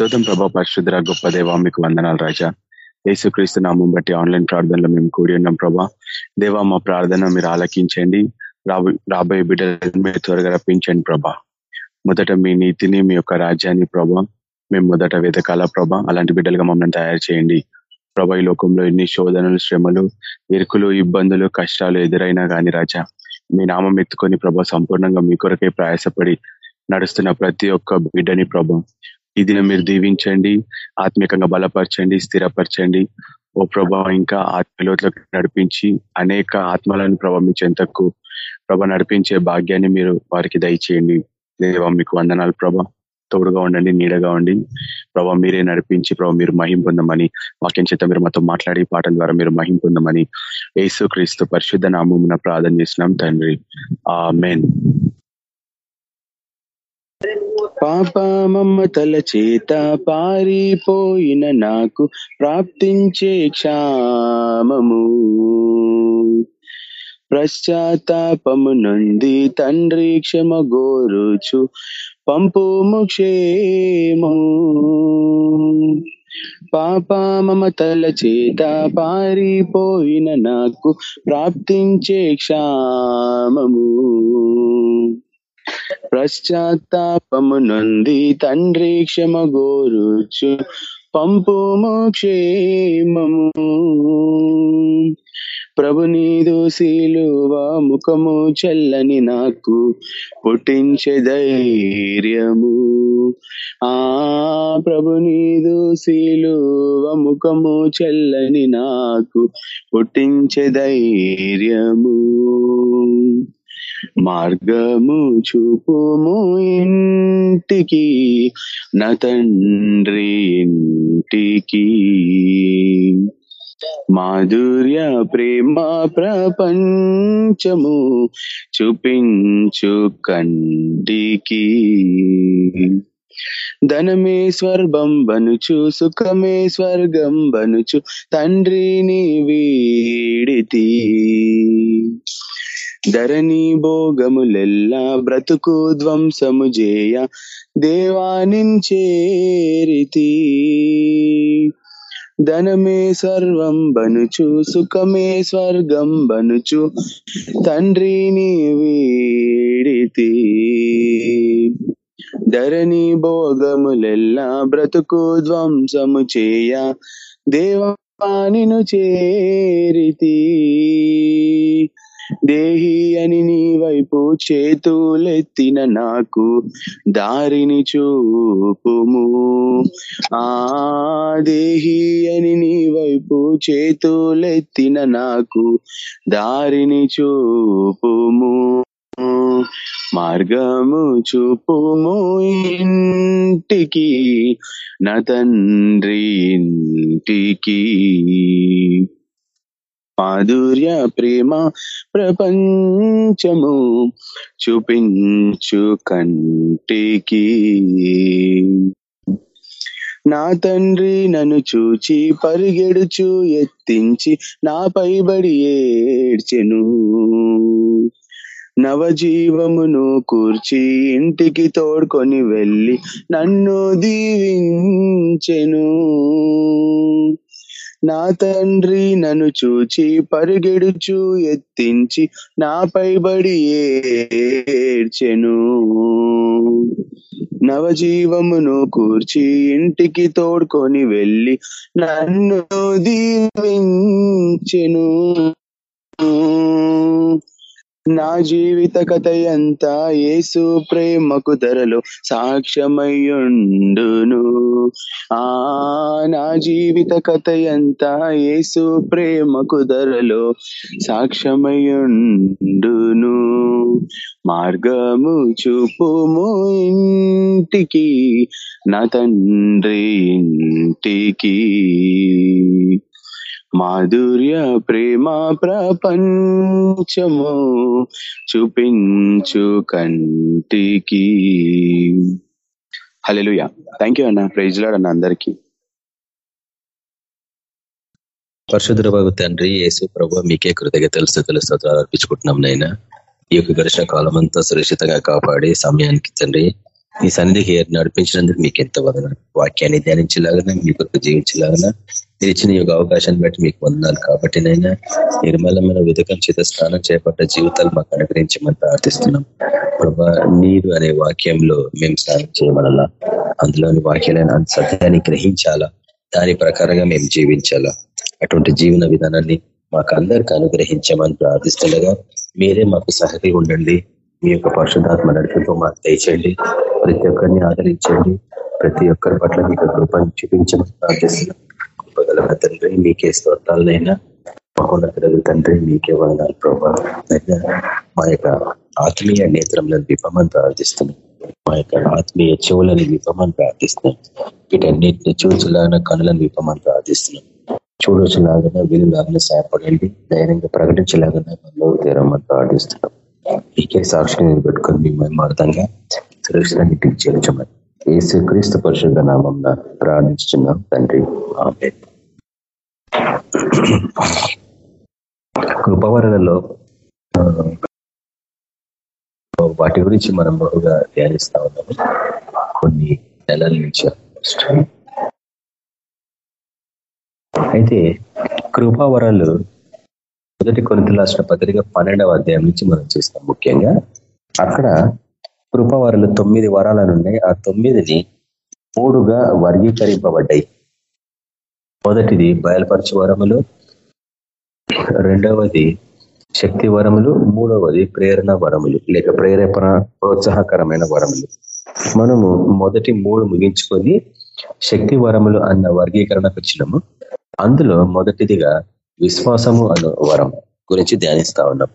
స్తోత్రం ప్రభా పరిశుద్ర గొప్ప దేవ మీకు వందనాలు రాజా. యేసుక్రీస్తు నామం బట్టి ఆన్లైన్ ప్రార్థనలో మేము కూడి ఉన్నాం ప్రభా. దేవా మా ప్రార్థన మీరు ఆలకించండి. రాబోయే బిడ్డలు మీరు త్వరగా రప్పించండి ప్రభా. మొదట మీ నీతిని మీ యొక్క రాజ్యాన్ని ప్రభా మేము మొదట వెతకాల ప్రభా. అలాంటి బిడ్డలుగా మమ్మల్ని తయారు చేయండి. ప్రభా ఈ లోకంలో ఎన్ని శోధనలు శ్రమలు ఇరుకులు ఇబ్బందులు కష్టాలు ఎదురైనా కానీ రాజా మీ నామం ఎత్తుకొని ప్రభా సంపూర్ణంగా మీ కొరకే ప్రయాసపడి నడుస్తున్న ప్రతి ఒక్క బిడ్డని ప్రభా ఈ దినం మీరు దీవించండి ఆత్మీయంగా బలపరచండి స్థిరపరచండి. ఓ ప్రభా ఇంకా ఆత్మలోట్లకు నడిపించి అనేక ఆత్మలను ప్రభావించేంతకు ప్రభ నడిపించే భాగ్యాన్ని మీరు వారికి దయచేయండి. దేవా మీకు వందనాలు ప్రభ. తోడుగా ఉండండి నీడగా ఉండి ప్రభా మీరే నడిపించి ప్రభా మీరు మహిం పొందమని వాక్యం చేత మీరు మాతో మాట్లాడి పాటల ద్వారా మీరు మహిం పొందమని యేసు క్రీస్తు పరిశుద్ధ నామమున ప్రార్థన చేసినాం తండ్రి. ఆ మెయిన్ పాపామమ్మ తల చేత పారిపోయిన నాకు ప్రాప్తించే క్షామము. పశ్చాత్తాపము నుండి తండ్రి క్షమ గోరుచు పంపుము క్షేమము పాప తల చేత పారిపోయిన నాకు ప్రాప్తించే క్షామము. పశ్చాత్తాపము నుండి తండ్రి క్షమ గోరుచు పంపుము క్షేమము ప్రభు నీదు శీలువ ముఖము చెల్లని నాకు పుట్టించే ధైర్యము. ఆ ప్రభు నీదు శీలువ ముఖము చెల్లని నాకు పుట్టించే ధైర్యము. మార్గము చూపుము ఇంటికి నా తండ్రి ఇంటికి. మాధుర్య ప్రేమ ప్రపంచము చూపించు కంటికి. ధనమే స్వర్గం బనుచు సుఖమే స్వర్గం బనుచు తండ్రిని వీడితి. ధరణి భోగములెల్లా బ్రతుకు ధ్వంసము చేయ దేవానించేరితి ధనమే సర్వం బనుచు సుఖమే స్వర్గం బనుచు తండ్రిని వీడితి. ధరణి భోగములెల్లా బ్రతుకు ధ్వంసము చేయ దేవానిను చేరితి దేహి అని నీ వైపు చేతులెత్తిన నాకు దారిని చూపుము. ఆ దేహి అని నీ వైపు చేతులెత్తిన నాకు దారిని చూపుము. మార్గము చూపుము ఇంటికి నా తండ్రి ఇంటికి. మాధుర్య ప్రేమ ప్రపంచము చూపించు కంటికి. నా తండ్రి నన్ను చూచి పరిగెడుచు ఎత్తించి నా పైబడి ఏడ్చెను. నవజీవమును కూర్చి ఇంటికి తోడ్కొని వెళ్ళి నన్ను దీవించెను. నా తండ్రి నన్ను చూచి పరిగెడుచు ఎత్తించి నాపై బడి ఏడ్చెను. నవజీవమును కూర్చి ఇంటికి తోడ్కొని వెళ్ళి నన్ను దీవించెను. నా జీవిత కథ అంతా ఏసు ప్రేమకు ధరలో సాక్ష్యమయ్యుండును. ఆ నా జీవిత కథ అంతా ఏసు ప్రేమకు ధరలో సాక్ష్యమయ్యుండును. మార్గము చూపుము ఇంటికి నా తండ్రి ఇంటికి. మాధుర్య ప్రేమ ప్రపంచము చూపించు కంటికి. హలెలుయా థ్యాంక్ యూ అన్న ప్రైజ్ లాడ్ అన్న అందరికీ. పరశుద్రబాబు తండ్రి యేసు ప్రభు మీకే కృతజ్ఞతలు స్థుతులు స్తోత్రాలు అర్పించుకుంటున్నాం నైనా ఈ యొక్క ఘర్షణ కాలం అంతా సురక్షితంగా కాపాడి సమయానికి తండ్రి ఈ సన్నిధికి నడిపించినందుకు మీకు ఎంత వదనాలు. వాక్యాన్ని ధ్యానించలాగా మీ కొరకు జీవించలాగా మీరు ఇచ్చిన యొక్క అవకాశాన్ని బట్టి మీకు పొందాలి కాబట్టి నైనా నిర్మలమైన విధకం చేత స్నానం చేపట్ట జీవితాలు మాకు అనుగ్రహించమని ప్రార్థిస్తున్నాం. ప్రభా నీరు అనే వాక్యంలో మేము స్నానం చేయమనలా. అందులోని వాక్యాలైన సత్యాన్ని గ్రహించాలా? దాని ప్రకారంగా మేము జీవించాలా? అటువంటి జీవన విధానాన్ని మాకు అందరికి అనుగ్రహించమని ప్రార్థిస్తుండగా మీరే మాకు సహకరి ఉండండి. మీ యొక్క పరిశుధాత్మ నడిపింపు మాకు దయచేయండి. ప్రతి ఒక్కరిని ఆదరించండి. ప్రతి ఒక్కరి పట్ల మీకు కృపను చూపించమని ప్రార్థిస్తున్నాం. కృపగల తండ్రి మీకే స్తోత్రాలనైనా. మహోన్నతులకు తండ్రి మీకే వందాలు ప్రభావ మా యొక్క ఆత్మీయ నేత్రంలను విపమని ప్రార్థిస్తున్నాం. మా యొక్క ఆత్మీయ చెవులను విపమని ప్రార్థిస్తున్నాం. వీటన్నిటిని చూచలాగా కనులను విపమని ప్రార్థిస్తున్నాం. చూడొచ్చులాగా వీలులాగా సహాయపడండి. ధైర్యంగా ప్రకటించలాగా మనలో తీరమని ప్రార్థిస్తున్నాం. మీకే సాక్షిని పెట్టుకొని మేము అర్థంగా సురక్షితాన్ని చేర్చమని ఏసు క్రీస్తు పరిశుద్ధ నామం ప్రార్థించున్నాం తండ్రి. ఆమె కృపవరణలో వాటి గురించి మనం బహుగా ధ్యానిస్తా ఉన్నాము. కొన్ని నెలల నుంచి అయితే కృపావరాలు మొదటి కొనుగోలు రాసిన పత్రిక పన్నెండవ అధ్యాయం నుంచి మనం చూస్తాం ముఖ్యంగా. అక్కడ కృపవరలు తొమ్మిది వరాలను ఉన్నాయి ఆ తొమ్మిదిని మూడుగా వర్గీకరింపబడ్డాయి. మొదటిది బయలుపరచు వరములు రెండవది శక్తి వరములు మూడవది ప్రేరణ వరములు లేక ప్రేరేపణ ప్రోత్సాహకరమైన వరములు. మనము మొదటి మూడు ముగించుకొని శక్తి వరములు అన్న వర్గీకరణకు వచ్చినాము. అందులో మొదటిదిగా విశ్వాసము అనే వరం గురించి ధ్యానిస్తా ఉన్నాం.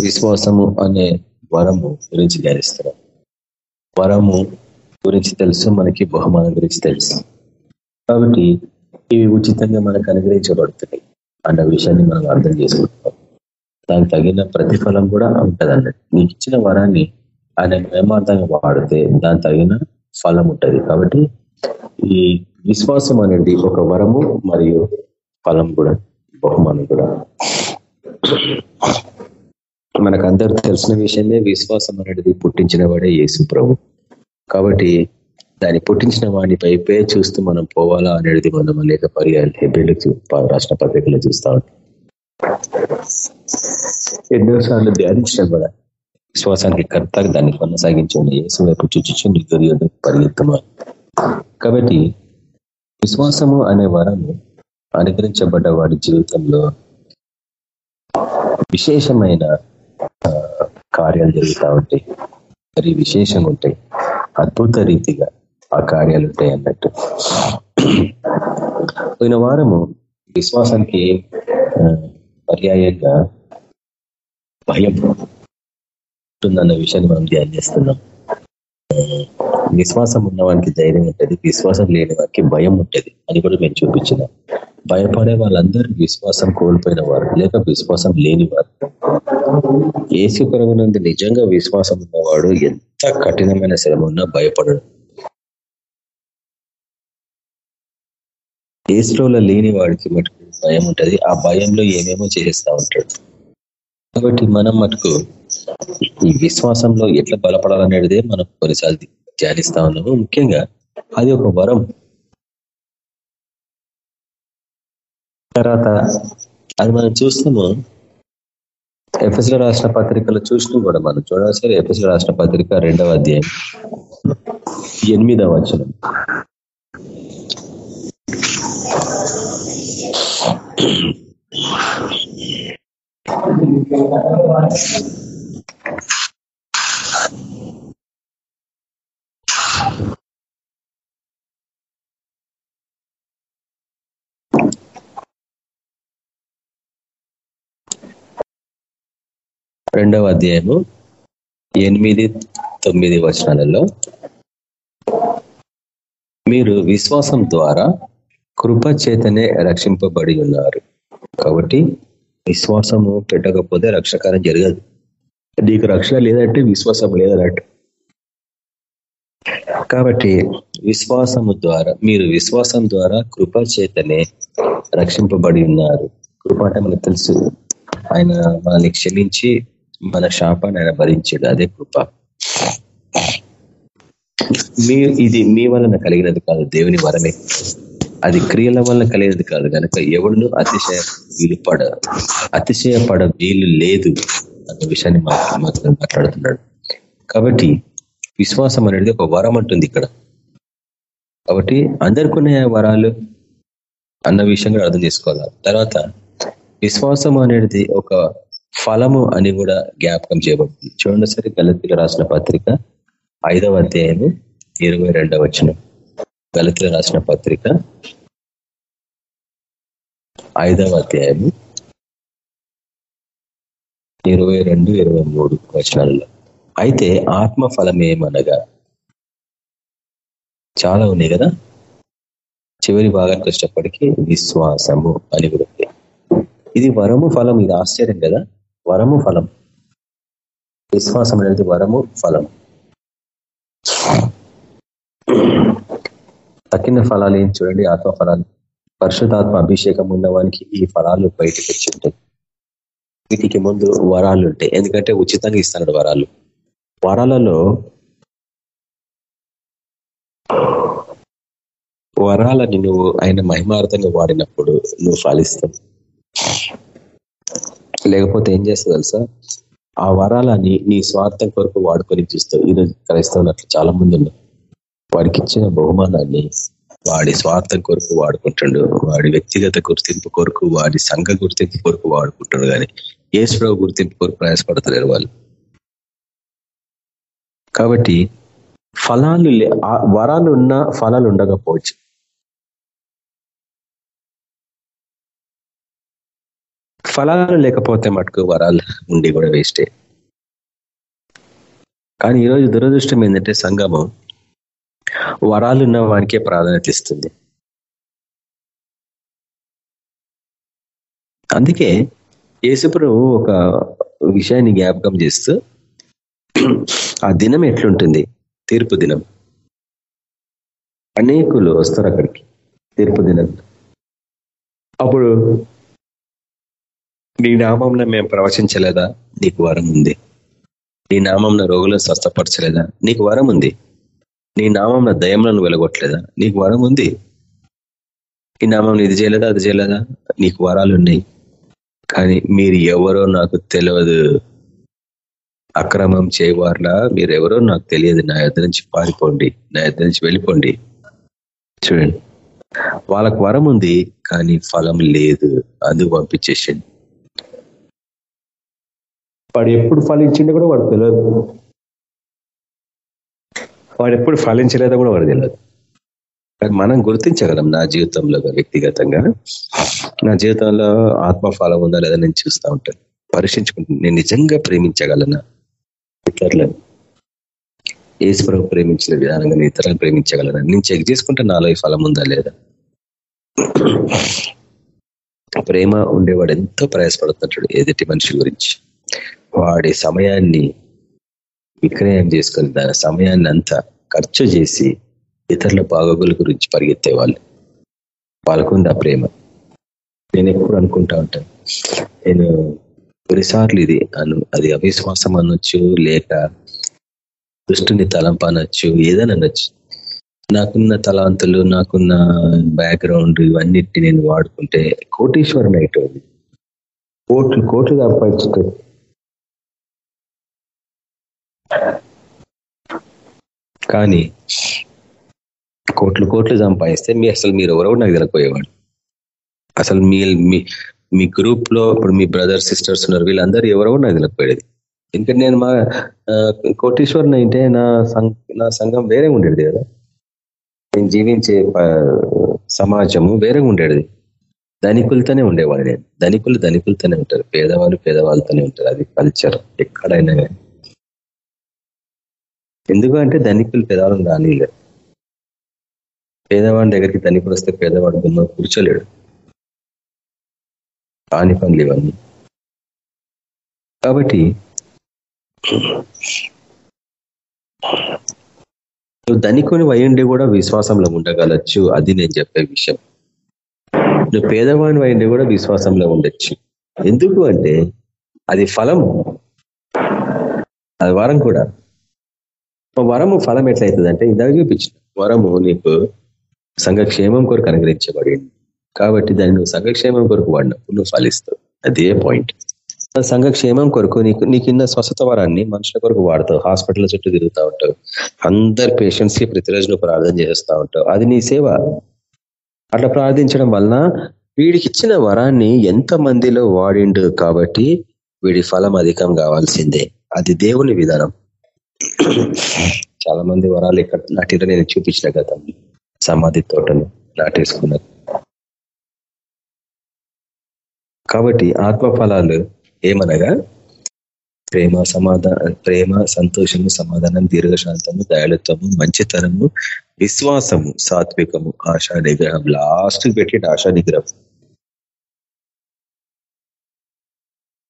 విశ్వాసము అనే వరము గురించి ధ్యానిస్తున్నాం. వరము గురించి తెలుసు మనకి బహుమానం గురించి తెలుసు. కాబట్టి ఇవి ఉచితంగా మనకు అనుగ్రహించబడుతున్నాయి అన్న విషయాన్ని మనం అర్థం చేసుకుంటాం దానికి తగిన ప్రతిఫలం కూడా ఉంటుంది అన్నట్టు నీకు ఇచ్చిన వరాన్ని ఆయన మేమార్థంగా వాడితే దాని తగిన ఫలం ఉంటుంది. కాబట్టి ఈ విశ్వాసం అనేది ఒక వరము మరియు ఫలం కూడా బహుమానం కూడా. మనకు అందరూ తెలిసిన విషయమే విశ్వాసం అనేది పుట్టించిన వాడే యేసు ప్రభు. కాబట్టి దాన్ని పుట్టించిన వాడిని పైపే చూస్తూ మనం పోవాలా అనేది మనం అనేక పర్యాలు హెబ్రిలకు రాష్ట్ర పత్రికలో చూస్తా ఉంటాం. ఎన్నోసార్లు ధ్యానించడం కూడా విశ్వాసానికి కర్త దాన్ని కొనసాగించండి యేసు వైపు చుచ్చుచుండి దుర్యోధం పరిగెత్తమా కాబట్టి విశ్వాసము అనే వరము అనుగ్రహించబడ్డ వాడి జీవితంలో విశేషమైన కార్యాలు జరుగుతూ ఉంటాయి. మరి విశేషంగా ఉంటాయి. అద్భుత రీతిగా ఆ కార్యాలు ఉంటాయి అన్నట్టు. పోయిన వారము విశ్వాసానికి పర్యాయంగా భయం ఉంటుందన్న విషయాన్ని మనం ధ్యానం చేస్తున్నాం విశ్వాసం ఉన్నవానికి ధైర్యం ఉంటుంది విశ్వాసం లేని వారికి భయం ఉంటుంది. అని కూడా మేము చూపించిన. భయపడే వాళ్ళందరూ విశ్వాసం కోల్పోయిన వారు లేక విశ్వాసం లేని వారు. ఏసు పరమునందు నిజంగా విశ్వాసం ఉన్నవాడు ఎంత కఠినమైన శ్రమ ఉన్నా భయపడడు. ఏసులో లేని వాడికి మటుకు భయం ఉంటుంది ఆ భయంలో ఏమేమో చేస్తూ ఉంటాడు. కాబట్టి మనం మటుకు ఈ విశ్వాసంలో ఎట్లా బలపడాలనేదే మనం కొన్నిసార్లు ధ్యానిస్తా ఉన్నాము. ముఖ్యంగా అది ఒక వరం. తర్వాత అది మనం చూస్తాము ఎఫ్ఎస్లో రాష్ట్ర పత్రికలు చూసినా కూడా మనం చూడాల్సిన ఎఫ్ఎస్లో రాష్ట్ర పత్రిక రెండవ అధ్యాయం ఎనిమిదవ వచనం. రెండవ అధ్యాయము ఎనిమిది తొమ్మిది వచనాలలో మీరు విశ్వాసం ద్వారా కృప చేతనే రక్షింపబడి ఉన్నారు. కాబట్టి విశ్వాసము పెట్టకపోతే రక్షకారం జరగదు. నీకు రక్షణ లేదంటే విశ్వాసం లేదన్నట్టు. కాబట్టి విశ్వాసము ద్వారా మీరు విశ్వాసం ద్వారా కృప చేతనే రక్షింపబడి ఉన్నారు. కృప అంటే మనకు తెలుసు ఆయన మనల్ని క్షమించి మన శాపాన్ని ఆయన భరించాడు అదే కృప. మీ ఇది మీ వలన కలిగినది కాదు దేవుని వరమే అది క్రియల వల్ల కలిగినది కాదు కనుక ఎవడును అతిశయ వీలు పడ అతిశయపడ వీలు లేదు. అన్న విషయాన్ని మాత్రం మాట్లాడుతున్నాడు. కాబట్టి విశ్వాసం అనేది ఒక వరం అంటుంది ఇక్కడ. కాబట్టి అందరికొనే వరాలు అన్న విషయం కూడా అర్థం చేసుకోవాలి? తర్వాత విశ్వాసం అనేది ఒక ఫలము అని కూడా జ్ఞాపకం చేయబడుతుంది. చూడండి సరే గలతీలు రాసిన పత్రిక ఐదవ అధ్యాయము ఇరవై రెండవ వచనం. గలతీలు రాసిన పత్రిక ఐదవ అధ్యాయము ఇరవై రెండు ఇరవై మూడు వచనాలలో. అయితే ఆత్మ ఏమనగా చాలా ఉన్నాయి కదా? చివరి భాగానికి వచ్చేటప్పటికీ విశ్వాసము అని కూడా ఇది వరము ఫలం ఇది ఆశ్చర్యం కదా? వరము ఫలం. విశ్వాసం అనేది వరము ఫలం. తక్కిన ఫలాలు ఏం చూడండి? ఆత్మ ఫలాలు పరిశుధాత్మ అభిషేకం ఉన్నవానికి ఈ ఫలాలు బయటకు వచ్చి ఉంటాయి. వీటికి ముందు వరాలు ఉంటాయి ఎందుకంటే ఉచితంగా ఇస్తున్నాడు వరాలు. వరాలలో వరాలని నువ్వు ఆయన మహిమార్థంగా వాడినప్పుడు నువ్వు ఫలిస్తావు. లేకపోతే ఏం చేస్తుంది తెలుసా? ఆ వరాలని నీ స్వార్థం కొరకు వాడుకొని చూస్తావు. ఈరోజు క్రైస్తవులు అట్లా చాలా మంది ఉన్నారు. వాడికి ఇచ్చిన బహుమానాన్ని వాడి స్వార్థం కొరకు వాడుకుంటుండు వాడి వ్యక్తిగత గుర్తింపు కొరకు వాడి సంఘ గుర్తింపు కొరకు వాడుకుంటుండు కానీ ఏసుప్రభు గుర్తింపు కొరకు ప్రయాసపడతలేరు వాళ్ళు. కాబట్టి ఫలాలు వరాలు ఉన్న ఫలాలు ఉండకపోవచ్చు. ఫలాలు లేకపోతే మటుకు వరాలు ఉండి కూడా వేస్టే. కానీ ఈరోజు దురదృష్టం ఏంటంటే సంగమం వరాలున్న వానికే ప్రాధాన్యత ఇస్తుంది. అందుకే యేసుప్రభు ఒక విషయాన్ని జ్ఞాపకం చేస్తూ ఆ దినం ఎట్లుంటుంది? తీర్పు దినం. అనేకులు వస్తారు అక్కడికి. తీర్పు దినం. అప్పుడు నీ నామంలో మేము ప్రవచించలేదా? నీకు వరం ఉంది. నీ నామంలో రోగులను స్వస్థపరచలేదా? నీకు వరం ఉంది. నీ నామంలో దయములను వెలగొట్టలేదా? నీకు వరం ఉంది. ఈ నామం ఇది చేయలేదా? అది చేయలేదా? నీకు వరాలు ఉన్నాయి. కానీ మీరు ఎవరో నాకు తెలియదు. అక్రమం చేయవారులా మీరెవరో నాకు తెలియదు. నా ఇద్దరి నుంచి పారిపోండి. నా ఇద్దరి నుంచి వెళ్ళిపోండి. చూడండి. వాళ్ళకు వరం ఉంది కానీ ఫలం లేదు. అందుకు పంపించేసింది వాడు ఎప్పుడు ఫలించిండో కూడా వాడు తెలియదు. వాడు ఎప్పుడు ఫలించలేదో కూడా వాడు తెలియదు కానీ మనం గుర్తించగలం నా జీవితంలో వ్యక్తిగతంగా. నా జీవితంలో ఆత్మఫలం ఉందా లేదా నేను చూస్తూ ఉంటాను. పరీక్షించుకుంటాను నేను నిజంగా ప్రేమించగలనా? ఇతరులను. ఈశ్వరం ప్రేమించిన విధానంగా నేను ఇతరులను ప్రేమించగలనా? నేను చెక్ చేసుకుంటే నాలో ఈ ఫలం ఉందా లేదా? ప్రేమ ఉండేవాడు ఎంతో ప్రయాసపడుతుంటాడు ఎదుటి మనిషి గురించి. వాడి సమయాన్ని విక్రయం చేసుకొని దాని సమయాన్ని అంతా ఖర్చు చేసి ఇతరుల బాగోగుల గురించి పరిగెత్తే వాళ్ళు వాళ్ళకుంది ఆ ప్రేమ. నేను ఎప్పుడు అనుకుంటా ఉంటాను నేను కొన్నిసార్లు ఇది అను అది అవిశ్వాసం అనొచ్చు లేక దృష్టిని తలంప అనొచ్చు ఏదైనా అనొచ్చు. నాకున్న తలాంతులు నాకున్న బ్యాక్గ్రౌండ్ ఇవన్నిటిని నేను వాడుకుంటే కోటీశ్వరం అయిపోయింది. కోట్లు కోట్లు సంపాదించుకో కానీ కోట్లు కోట్లు సంపాదిస్తే మీ అసలు మీరు ఎవరో నాకు తెలియపోయేవాడు అసలు మీ మీ గ్రూప్లో ఇప్పుడు మీ బ్రదర్ సిస్టర్స్ ఉన్నారు వీళ్ళందరూ ఎవరో నాకు తెలియకపోయేది ఎందుకంటే నేను మా కోటీశ్వరుని అంటే నా నా సంఘం వేరే ఉండేది కదా. నేను జీవించే సమాజము వేరే ఉండేది. ధనికులతోనే ఉండేవాడు నేను. ధనికులు ధనికులతోనే ఉంటారు. పేదవాళ్ళు పేదవాళ్ళతోనే ఉంటారు. అది కల్చర్ ఎక్కడైనా కానీ. ఎందుకంటే ధనికులు పేదవాళ్ళని రానిలేరు పేదవాడి దగ్గరికి ధనికులు వస్తే పేదవాడు గుమ్మ కూర్చోలేడు. కాని పనులు ఇవన్నీ. కాబట్టి నువ్వు ధనికుని వయండి కూడా విశ్వాసంలో ఉండగలచ్చు. అది నేను చెప్పే విషయం. నువ్వు పేదవాడిని వయండి కూడా విశ్వాసంలో ఉండొచ్చు. ఎందుకు అంటే అది ఫలం. అది వారం కూడా. వరము ఫలం ఎట్లయితుంది అంటే ఇందాక చూపించిన. వరము నీకు సంఘక్షేమం కొరకు అనుగ్రహించబడింది కాబట్టి దాన్ని నువ్వు సంఘక్షేమం కొరకు వాడినప్పుడు నువ్వు ఫలిస్తావు. అదే పాయింట్ సంఘక్షేమం కొరకు నీకు నీకు ఇన్న స్వస్థత వరాన్ని మనుషుల కొరకు వాడతావు. హాస్పిటల్ చుట్టూ తిరుగుతూ ఉంటావు. అందరు పేషెంట్స్కి ప్రతిరోజు నువ్వు ప్రార్థన చేస్తూ ఉంటావు. అది నీ సేవ. అట్లా ప్రార్థించడం వలన వీడికి ఇచ్చిన వరాన్ని ఎంత మందిలో వాడిండు కాబట్టి వీడి ఫలం అధికం కావాల్సిందే. అది దేవుని విధానం. చాలా మంది వరాలు ఇక్కడ నాటిలో నేను చూపించిన గతం సమాధి తోటను నాటేసుకున్నారు. కాబట్టి ఆత్మ ఫలాలు ఏమనగా? ప్రేమ సమాధాన ప్రేమ సంతోషము సమాధానం దీర్ఘశాంతము దయాళుత్వము మంచితనము విశ్వాసము సాత్వికము ఆశా నిగ్రహం లాస్ట్ పెట్టి ఆశా నిగ్రహం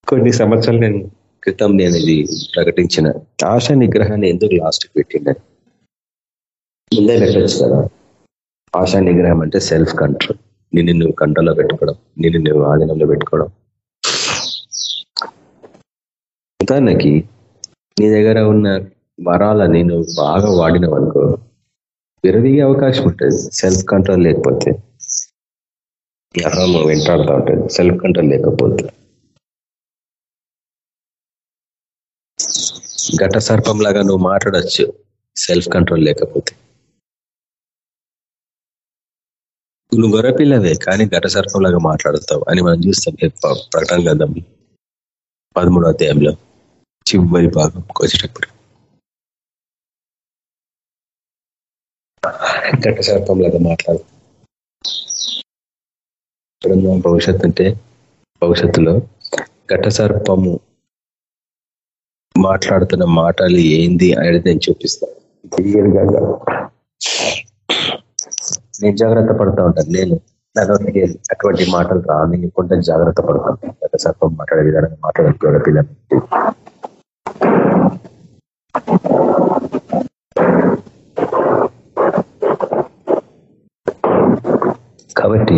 కొన్ని సంవత్సరాలు నేను క్రితం నేను ఇది ప్రకటించిన ఆశ నిగ్రహాన్ని ఎందుకు లాస్ట్ పెట్టిందని ముందే పెట్టచ్చు కదా. ఆశా నిగ్రహం అంటే సెల్ఫ్ కంట్రోల్ నిన్ను నువ్వు కంట్రోల్లో పెట్టుకోవడం నిన్ను నువ్వు ఆధీనంలో పెట్టుకోవడం. ఉదాహరణకి నీ దగ్గర ఉన్న వరాలని నువ్వు బాగా వాడినవు అనుకో విరవీగే అవకాశం ఉంటుంది. సెల్ఫ్ కంట్రోల్ లేకపోతే. అహం వెంటాడుతూ ఉంటుంది. సెల్ఫ్ కంట్రోల్ లేకపోతే. ఘట సర్పంలాగా నువ్వు మాట్లాడచ్చు. సెల్ఫ్ కంట్రోల్ లేకపోతే. నువ్వు గొర్రపిల్లవే కానీ ఘట సర్పంలాగా మాట్లాడతావు అని మనం చూస్తాం ప్రకటన కదా పదమూడో అధ్యాయంలో. చివరి భాగం వచ్చేటప్పుడు ఘట సర్పం లాగా మాట్లాడు భవిష్యత్తు అంటే భవిష్యత్తులో ఘట సర్పము మాట్లాడుతున్న మాటలు ఏంది అనేది నేను చూపిస్తాను నేను జాగ్రత్త పడుతూ ఉంటాను. నేను నా నోటికి అటువంటి మాటలు రానియకుండా జాగ్రత్త పడతాను గత సర్పం మాట్లాడే విధానంగా మాట్లాడుకోవాలి పిల్లలు. కాబట్టి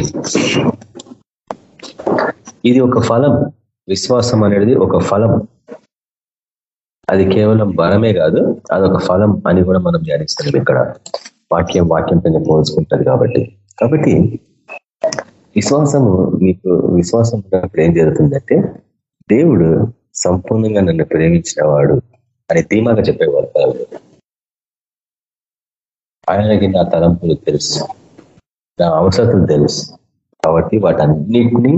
ఇది ఒక ఫలం. విశ్వాసం అనేది ఒక ఫలం. అది కేవలం బలమే కాదు అదొక ఫలం అని కూడా మనం ధ్యానిస్తున్నాం ఇక్కడ. వాక్యం వాక్యం పైన పోల్చుకుంటుంది కాబట్టి. కాబట్టి విశ్వాసము మీకు విశ్వాసం ఉన్నప్పుడు ఏం జరుగుతుందంటే దేవుడు సంపూర్ణంగా నన్ను ప్రేమించిన వాడు అని ధీమాగా చెప్పేవాడు ఆయనకి నా తలంపులు తెలుసు నా అవసరతలు తెలుసు. కాబట్టి వాటన్నిటినీ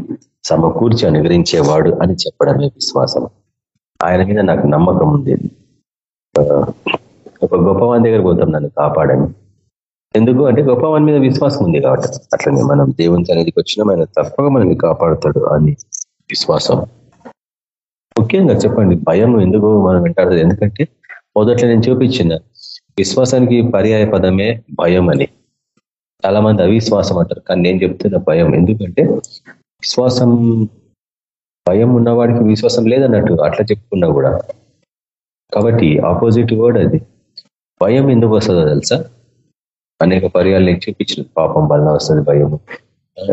సమకూర్చి అనుగ్రహించేవాడు అని చెప్పడమే విశ్వాసం ఆయన మీద నాకు నమ్మకం ఉంది ఒక గొప్పవాని దగ్గర పోతాం నన్ను కాపాడని. ఎందుకు అంటే గొప్పవాని మీద విశ్వాసం ఉంది కాబట్టి. అట్లనే మనం దేవుని సన్నిధికి వచ్చినాం ఆయన తప్పగా మనల్ని కాపాడుతాడు అని విశ్వాసం. ముఖ్యంగా చెప్పండి భయం ఎందుకు మనం వింటాడు ఎందుకంటే మొదట్లో నేను చూపించిన విశ్వాసానికి పర్యాయ పదమే భయం అని. చాలా మంది అవిశ్వాసం అంటారు కానీ నేను చెప్తున్న భయం ఎందుకంటే విశ్వాసం భయం ఉన్నవాడికి విశ్వాసం లేదన్నట్టు అట్లా చెప్పుకున్నా కూడా. కాబట్టి ఆపోజిట్ వర్డ్ అది. భయం ఎందుకు వస్తుందో తెలుసా? అనేక పర్యాలు నేను చూపించిన. పాపం వలన వస్తుంది భయం.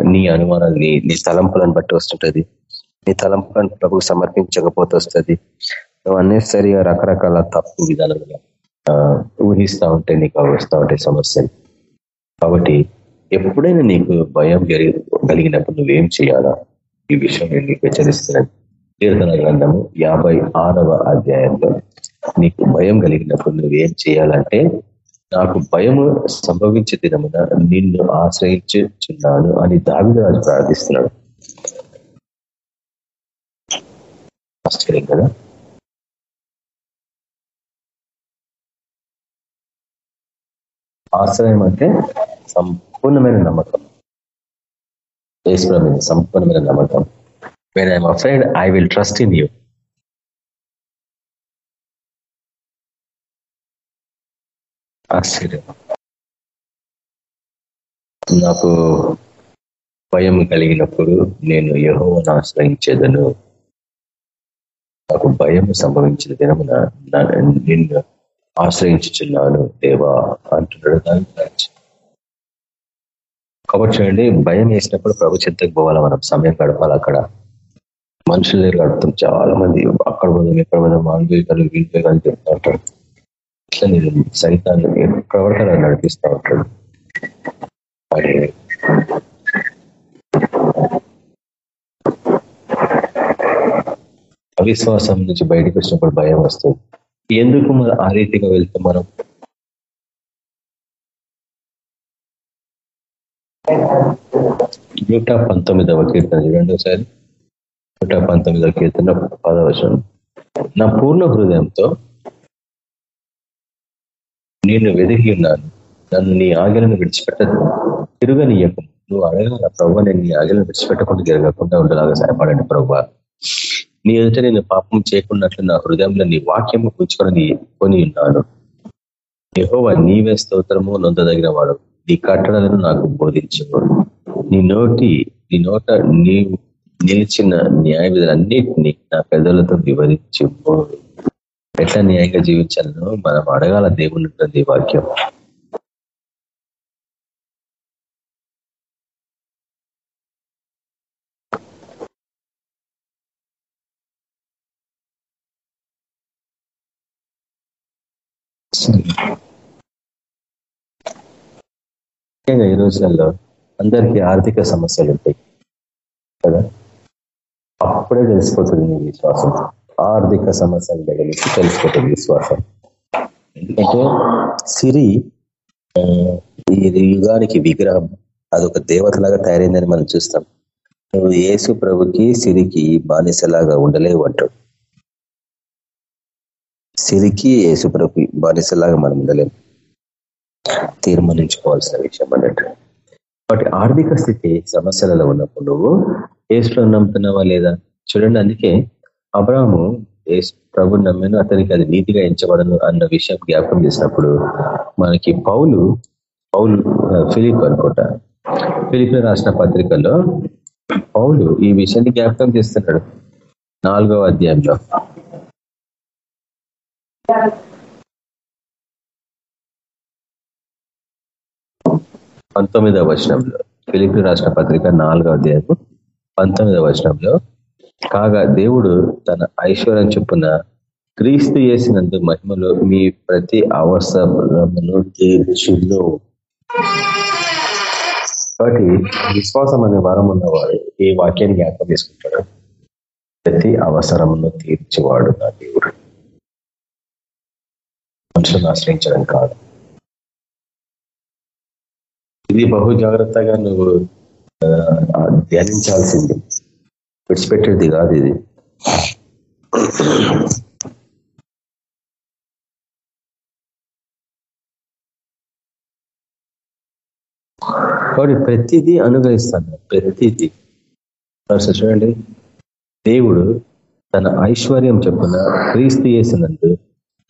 నీ అనుమానాలు నీ నీ తలంపులను బట్టి వస్తుంటది. నీ తలంపులను ప్రభుకు సమర్పించకపోతే వస్తుంది. నువ్వు అన్నెసరిగా రకరకాల తప్పు విధానంగా ఊహిస్తూ ఉంటే నీకు వస్తూ ఉంటాయి సమస్యలు. కాబట్టి ఎప్పుడైనా నీకు భయం కలిగినప్పుడు నువ్వేం చేయాలా? ఈ విషయం నేను నీకు హెచ్చరిస్తున్నాను కీర్తన గ్రంథము యాభై ఆరవ అధ్యాయంలో. నీకు భయం కలిగినప్పుడు నువ్వేం చేయాలంటే నాకు భయము సంభవించే దినమున నిన్ను ఆశ్రయించుచున్నాను అని దావిరాజు ప్రార్థిస్తున్నాడు. ఆశ్చర్యం కదా? ఆశ్రయం అంటే సంపూర్ణమైన నమ్మకం. యేసుప్రభు సంపూర్ణమైన నమ్మకం when I am afraid I will trust in you ఆశ్చర్యం నాకు భయం కలిగినప్పుడు నేను యహోవను ఆశ్రయించేదను. నాకు భయం సంభవించిన దినమున నిన్ను ఆశ్రయించుచున్నాను. దేవా అంటున్నాడు దాని కాబట్టి చూడండి భయం వేసినప్పుడు ప్రభు చెత్తకు పోవాలా మనం? సమయం గడపాలి అక్కడ? మనుషుల దగ్గర గడుపుతాం చాలా మంది అక్కడ పోదాం ఎక్కడ పోదాం వాళ్ళు వీళ్ళు వీళ్ళు అని చెప్తా ఉంటాడు ఇట్లా నేను సైతాన్ని ప్రవర్తన నడిపిస్తూ ఉంటాడు. మరి అవిశ్వాసం నుంచి బయటకు వచ్చినప్పుడు భయం వస్తుంది. ఎందుకు మనం ఆ రీతిగా వెళ్తాం మనం? నూట పంతొమ్మిదవ కీర్తన చూడండి నూట పంతొమ్మిదవ కీర్తన పదవచనం. నా పూర్ణ హృదయంతో నేను వెదిగి ఉన్నాను. నన్ను నీ ఆగలను విడిచిపెట్టదు తిరుగనీయకు. నువ్వు అడగాల ప్రభు నేను నీ ఆగలను విడిచిపెట్టకుండా తిరగకుండా ఉండేలాగా సహాయపడండి ప్రభు. నీ ఎదుట నేను పాపం చేయకున్నట్లు నా హృదయంలో నీ వాక్యము పుంచుకొని కొని ఉన్నాను. యహోవా నీవే స్తోత్రము నొందదగిన వాడు నీ కట్టడలను నాకు బోధించు. నీ నోటి నీ నోట నీ నిలిచిన న్యాయ విధులన్నిటినీ నా పెద్దలతో వివరించు. ఎట్లా న్యాయంగా జీవించాలను మనం అడగాల దేవుని ఉంటుంది వాక్యం. ముఖ్యంగా ఈ రోజులలో అందరికీ ఆర్థిక సమస్యలు ఉంటాయి. కదా? అప్పుడే తెలిసిపోతుంది నీ విశ్వాసం. ఆర్థిక సమస్యలు దగ్గర నుంచి తెలిసిపోతుంది విశ్వాసం. ఎందుకంటే సిరి ఈ యుగానికి విగ్రహం అదొక దేవతలాగా తయారైందని మనం చూస్తాం. నువ్వు యేసు ప్రభుకి సిరికి బానిసలాగా ఉండలేవు అంటాడు సిరికి యేసు ప్రభుకి బానిసలాగా మనం ఉండలేము. తీర్మానించుకోవాల్సిన విషయం అన్నట్టు. వాటి ఆర్థిక స్థితి సమస్యలలో ఉన్నప్పుడు నువ్వు ఏసులో నమ్ముతున్నావా లేదా? చూడండి అందుకే అబ్రాహము ప్రభు నమ్మను అతనికి అది నీతిగా ఎంచబడను అన్న విషయం జ్ఞాపకం చేసినప్పుడు మనకి పౌలు పౌలు ఫిలిప్ అనుకుంటా. ఫిలిప్ రాసిన పత్రికల్లో పౌలు ఈ విషయాన్ని జ్ఞాపకం చేస్తున్నాడు నాలుగవ అధ్యాయంలో. పంతొమ్మిదవ వచనంలో ఫిలిపి రాష్ట్ర పత్రిక నాలుగవ అధ్యాయము పంతొమ్మిదవ వచనంలో కాగా దేవుడు తన ఐశ్వర్యం చొప్పున క్రీస్తు చేసినందు మహిమలో మీ ప్రతి అవసరమును తీర్చును. కాబట్టి విశ్వాసం అనే వరం ఉన్నవాడు ఈ వాక్యాన్ని జ్ఞాపకం చేసుకుంటాడు. ప్రతి అవసరమును తీర్చేవాడు నా దేవుడు. మనుషులను ఆశ్రయించడం కాదు. ఇది బహు జాగ్రత్తగా నువ్వు ధ్యానించాల్సింది. విడిచిపెట్టేది కాదు ఇది. కాబట్టి ప్రతిదీ అనుగ్రహిస్తాను ప్రతిదీ. చూడండి. దేవుడు తన ఐశ్వర్యం చెప్పున క్రీస్తు చేసినందు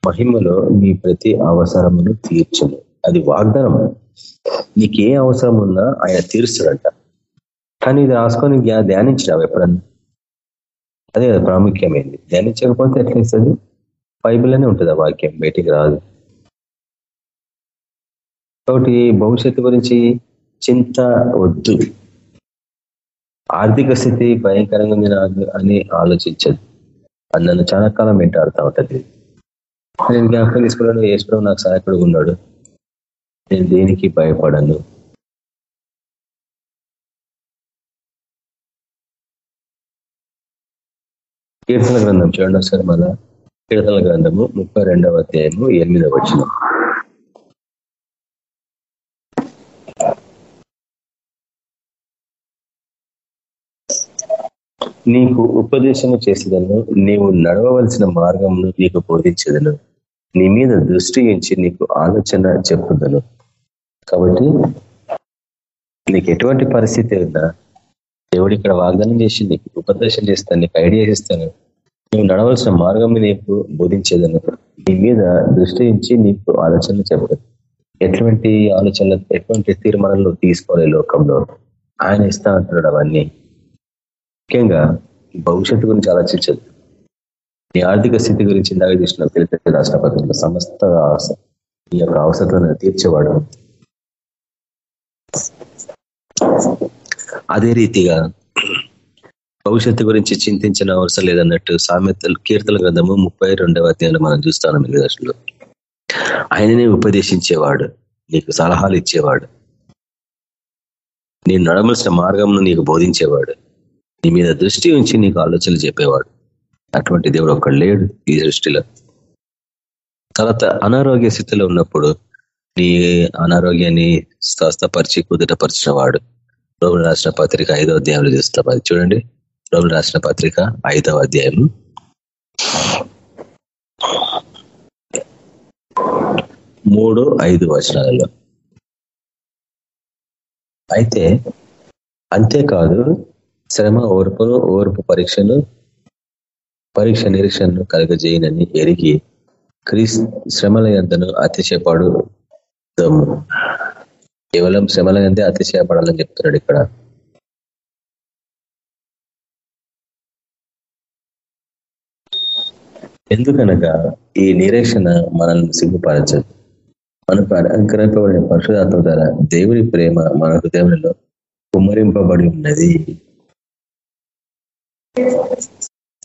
మహిమలో మీ ప్రతి అవసరమును తీర్చును. అది వాగ్దానం నీకు ఏ అవసరం ఉన్నా ఆయన తీరుస్తాడంట. కానీ ఇది రాసుకొని ధ్యానించినావు ఎప్పుడన్నా? అదే కదా ప్రాముఖ్యమైంది. ధ్యానించకపోతే ఎట్లా ఇస్తుంది? బైబిల్లోనే ఉంటుంది ఆ వాక్యం? బయటికి రాదు. కాబట్టి భవిష్యత్తు గురించి చింత వద్దు. ఆర్థిక స్థితి భయంకరంగా ఉంది అని ఆలోచించదు. అది నన్ను చాలా కాలం వెంటాడుతూ ఉంటుంది. నేను జ్ఞాపకం తీసుకున్నాను ఏసుకోవడం నాకు సహాయకుడు ఉన్నాడు. నేను దేనికి భయపడను? కీర్తన గ్రంథం చూడండి ఒకసారి మన కీర్తన గ్రంథము ముప్పై రెండవ అధ్యాయము ఎనిమిదవ వచ్చిన నీకు ఉపదేశము చేసేదను నీవు నడవవలసిన మార్గమును నీకు బోధించదను. నీ మీద దృష్టి ఉంచి నీకు ఆలోచన చెప్పుదను. కాబట్టి నీకు ఎటువంటి పరిస్థితి అయినా దేవుడు ఇక్కడ వాగ్దానం చేసి నీకు ఉపదేశం చేస్తాను నీకు ఐడియా ఇస్తాను. నువ్వు నడవలసిన మార్గం నీకు బోధించేదను. నీ మీద దృష్టి ఇచ్చి నీకు ఆలోచన చెప్పదు ఎటువంటి ఆలోచనలు ఎటువంటి తీర్మానాలు తీసుకోవాలి లోకంలో? ఆయన ఇస్తా అంటున్నాడు అవన్నీ. ముఖ్యంగా భవిష్యత్తు గురించి ఆలోచించదు. నీ ఆర్థిక స్థితి గురించి ఇందాక చూసిన తెలిపే రాష్ట్రపతిలో. సమస్త ఈ యొక్క అవసరాలను తీర్చేవాడు. అదే రీతిగా భవిష్యత్తు గురించి చింతించిన అవసరం లేదన్నట్టు సామెతలు కీర్తన గ్రంథము ముప్పై రెండవ అధ్యాయంలో మనం చూస్తాను మీ దశలో. ఆయననే ఉపదేశించేవాడు నీకు సలహాలు ఇచ్చేవాడు. నేను నడవలసిన మార్గంను నీకు బోధించేవాడు. నీ మీద దృష్టి ఉంచి నీకు ఆలోచనలు చెప్పేవాడు. అటువంటి దేవుడు ఒక్కడు లేడు ఈ దృష్టిలో తర్వాత అనారోగ్య స్థితిలో ఉన్నప్పుడు నీ అనారోగ్యాన్ని స్వస్థపరిచి కుదుటపరిచిన వాడు రోగులు రాసిన పత్రిక ఐదవ అధ్యాయంలో చూస్తాం. అది చూడండి. రోగులు రాసిన పత్రిక ఐదవ అధ్యాయం మూడు ఐదు వచనాలలో. అయితే అంతేకాదు శ్రమ ఓర్పును ఓర్పు పరీక్షను పరీక్ష నిరీక్షణను కలగజేయనని ఎరిగి క్రీస్ శ్రమల ఎంతను అతిశయపడు కేవలం శ్రమల ఎంతే అతిశయపడాలని చెప్తున్నాడు ఇక్కడ. ఎందుకనగా ఈ నిరీక్షణ మనల్ని సిగ్గుపరచదు. మనకు అనుగ్రహింపబడిన పరిశుధాత్మ ద్వారా దేవుని ప్రేమ మన హృదయంలో కుమ్మరింపబడి ఉన్నది.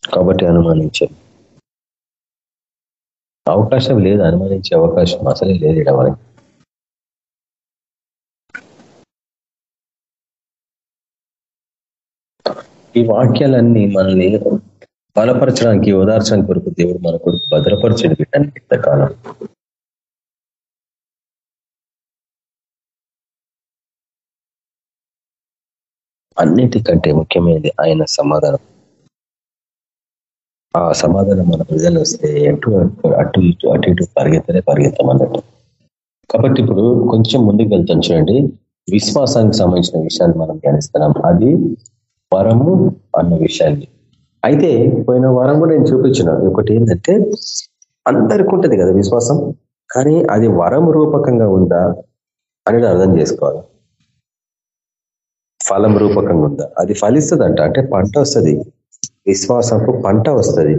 కాబట్టి అనుమానించాం. అవకాశం లేదు అనుమానించే అవకాశం అసలే లేదు ఇక్కడ మనకి ఈ వాక్యాలన్నీ మనల్ని బలపరచడానికి ఓదార్చడానికి కొరకు దేవుడు మన కొరకు భద్రపరచడు వీటానికి ఇంతకాలం అన్నిటికంటే ముఖ్యమైనది ఆయన సమాధానం. ఆ సమాధానం మన ప్రజలు వస్తే ఎటు అటు ఇటు అటు ఇటు పరిగెత్తలే పరిగెత్తాం అన్నట్టు. కాబట్టి ఇప్పుడు కొంచెం ముందుకు వెళ్తాం చూడండి. విశ్వాసానికి సంబంధించిన విషయాన్ని మనం ధ్యానిస్తున్నాం. అది వరము అన్న విషయాన్ని. అయితే పోయిన వారం కూడా నేను చూపించిన. ఒకటి ఏంటంటే అందరికి ఉంటుంది కదా విశ్వాసం కానీ అది వరం రూపకంగా ఉందా అనేది అర్థం చేసుకోవాలి. ఫలం రూపకంగా ఉందా? అది ఫలిస్తుందంట. అంటే పంట వస్తుంది. విశ్వాసపు పంట వస్తుంది.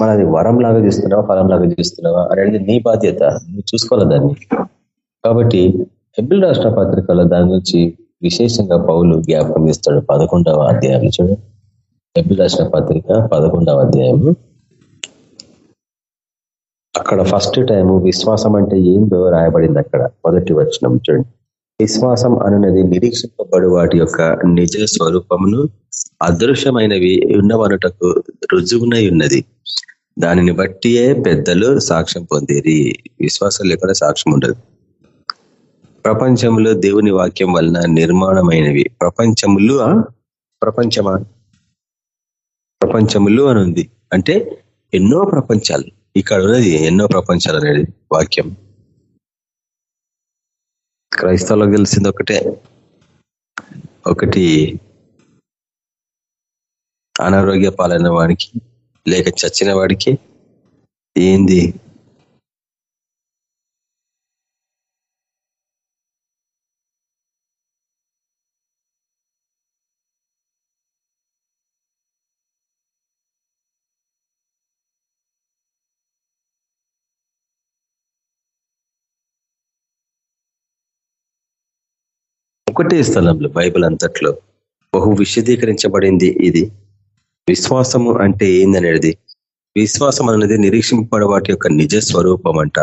మన అది వరంలాగా చూస్తున్నావా ఫలంలాగా చూస్తున్నావా అనేది నీ బాధ్యత. నువ్వు చూసుకోవాలి దాన్ని. కాబట్టి హెబిల్ రాష్ట్ర పత్రికలో దాని గురించి విశేషంగా పౌలు జ్ఞాపకం ఇస్తాడు పదకొండవ అధ్యాయం. చూడు. డబ్బు రాసిన పత్రిక పదకొండవ అధ్యాయం. అక్కడ ఫస్ట్ టైం విశ్వాసం అంటే ఏందో రాయబడింది అక్కడ. మొదటి వచనం చూడండి. విశ్వాసం అనున్నది నిరీక్షింపబడు వాటి యొక్క నిజ స్వరూపమును అదృశ్యమైనవి ఉన్నవనుటకు రుజువునై ఉన్నది. దానిని బట్టియే పెద్దలు సాక్ష్యం పొందేది విశ్వాసం లేకుండా సాక్ష్యం ఉండదు. ప్రపంచంలో దేవుని వాక్యం వలన నిర్మాణమైనవి. ప్రపంచములు ప్రపంచమా? ప్రపంచములు అని ఉంది. అంటే ఎన్నో ప్రపంచాలు. ఇక్కడ ఉన్నది ఎన్నో ప్రపంచాలు అనేది వాక్యం. క్రైస్తవులకు తెలిసింది ఒకటే. ఒకటి అనారోగ్య పాలైన వాడికి లేక చచ్చిన వాడికి ఏంది? ఒకటే స్థలంలో బైబిల్ అంతట్లో బహు విశదీకరించబడింది ఇది. విశ్వాసము అంటే ఏందనేది? విశ్వాసం అనేది నిరీక్షింపబడే వాటి యొక్క నిజ స్వరూపం అంట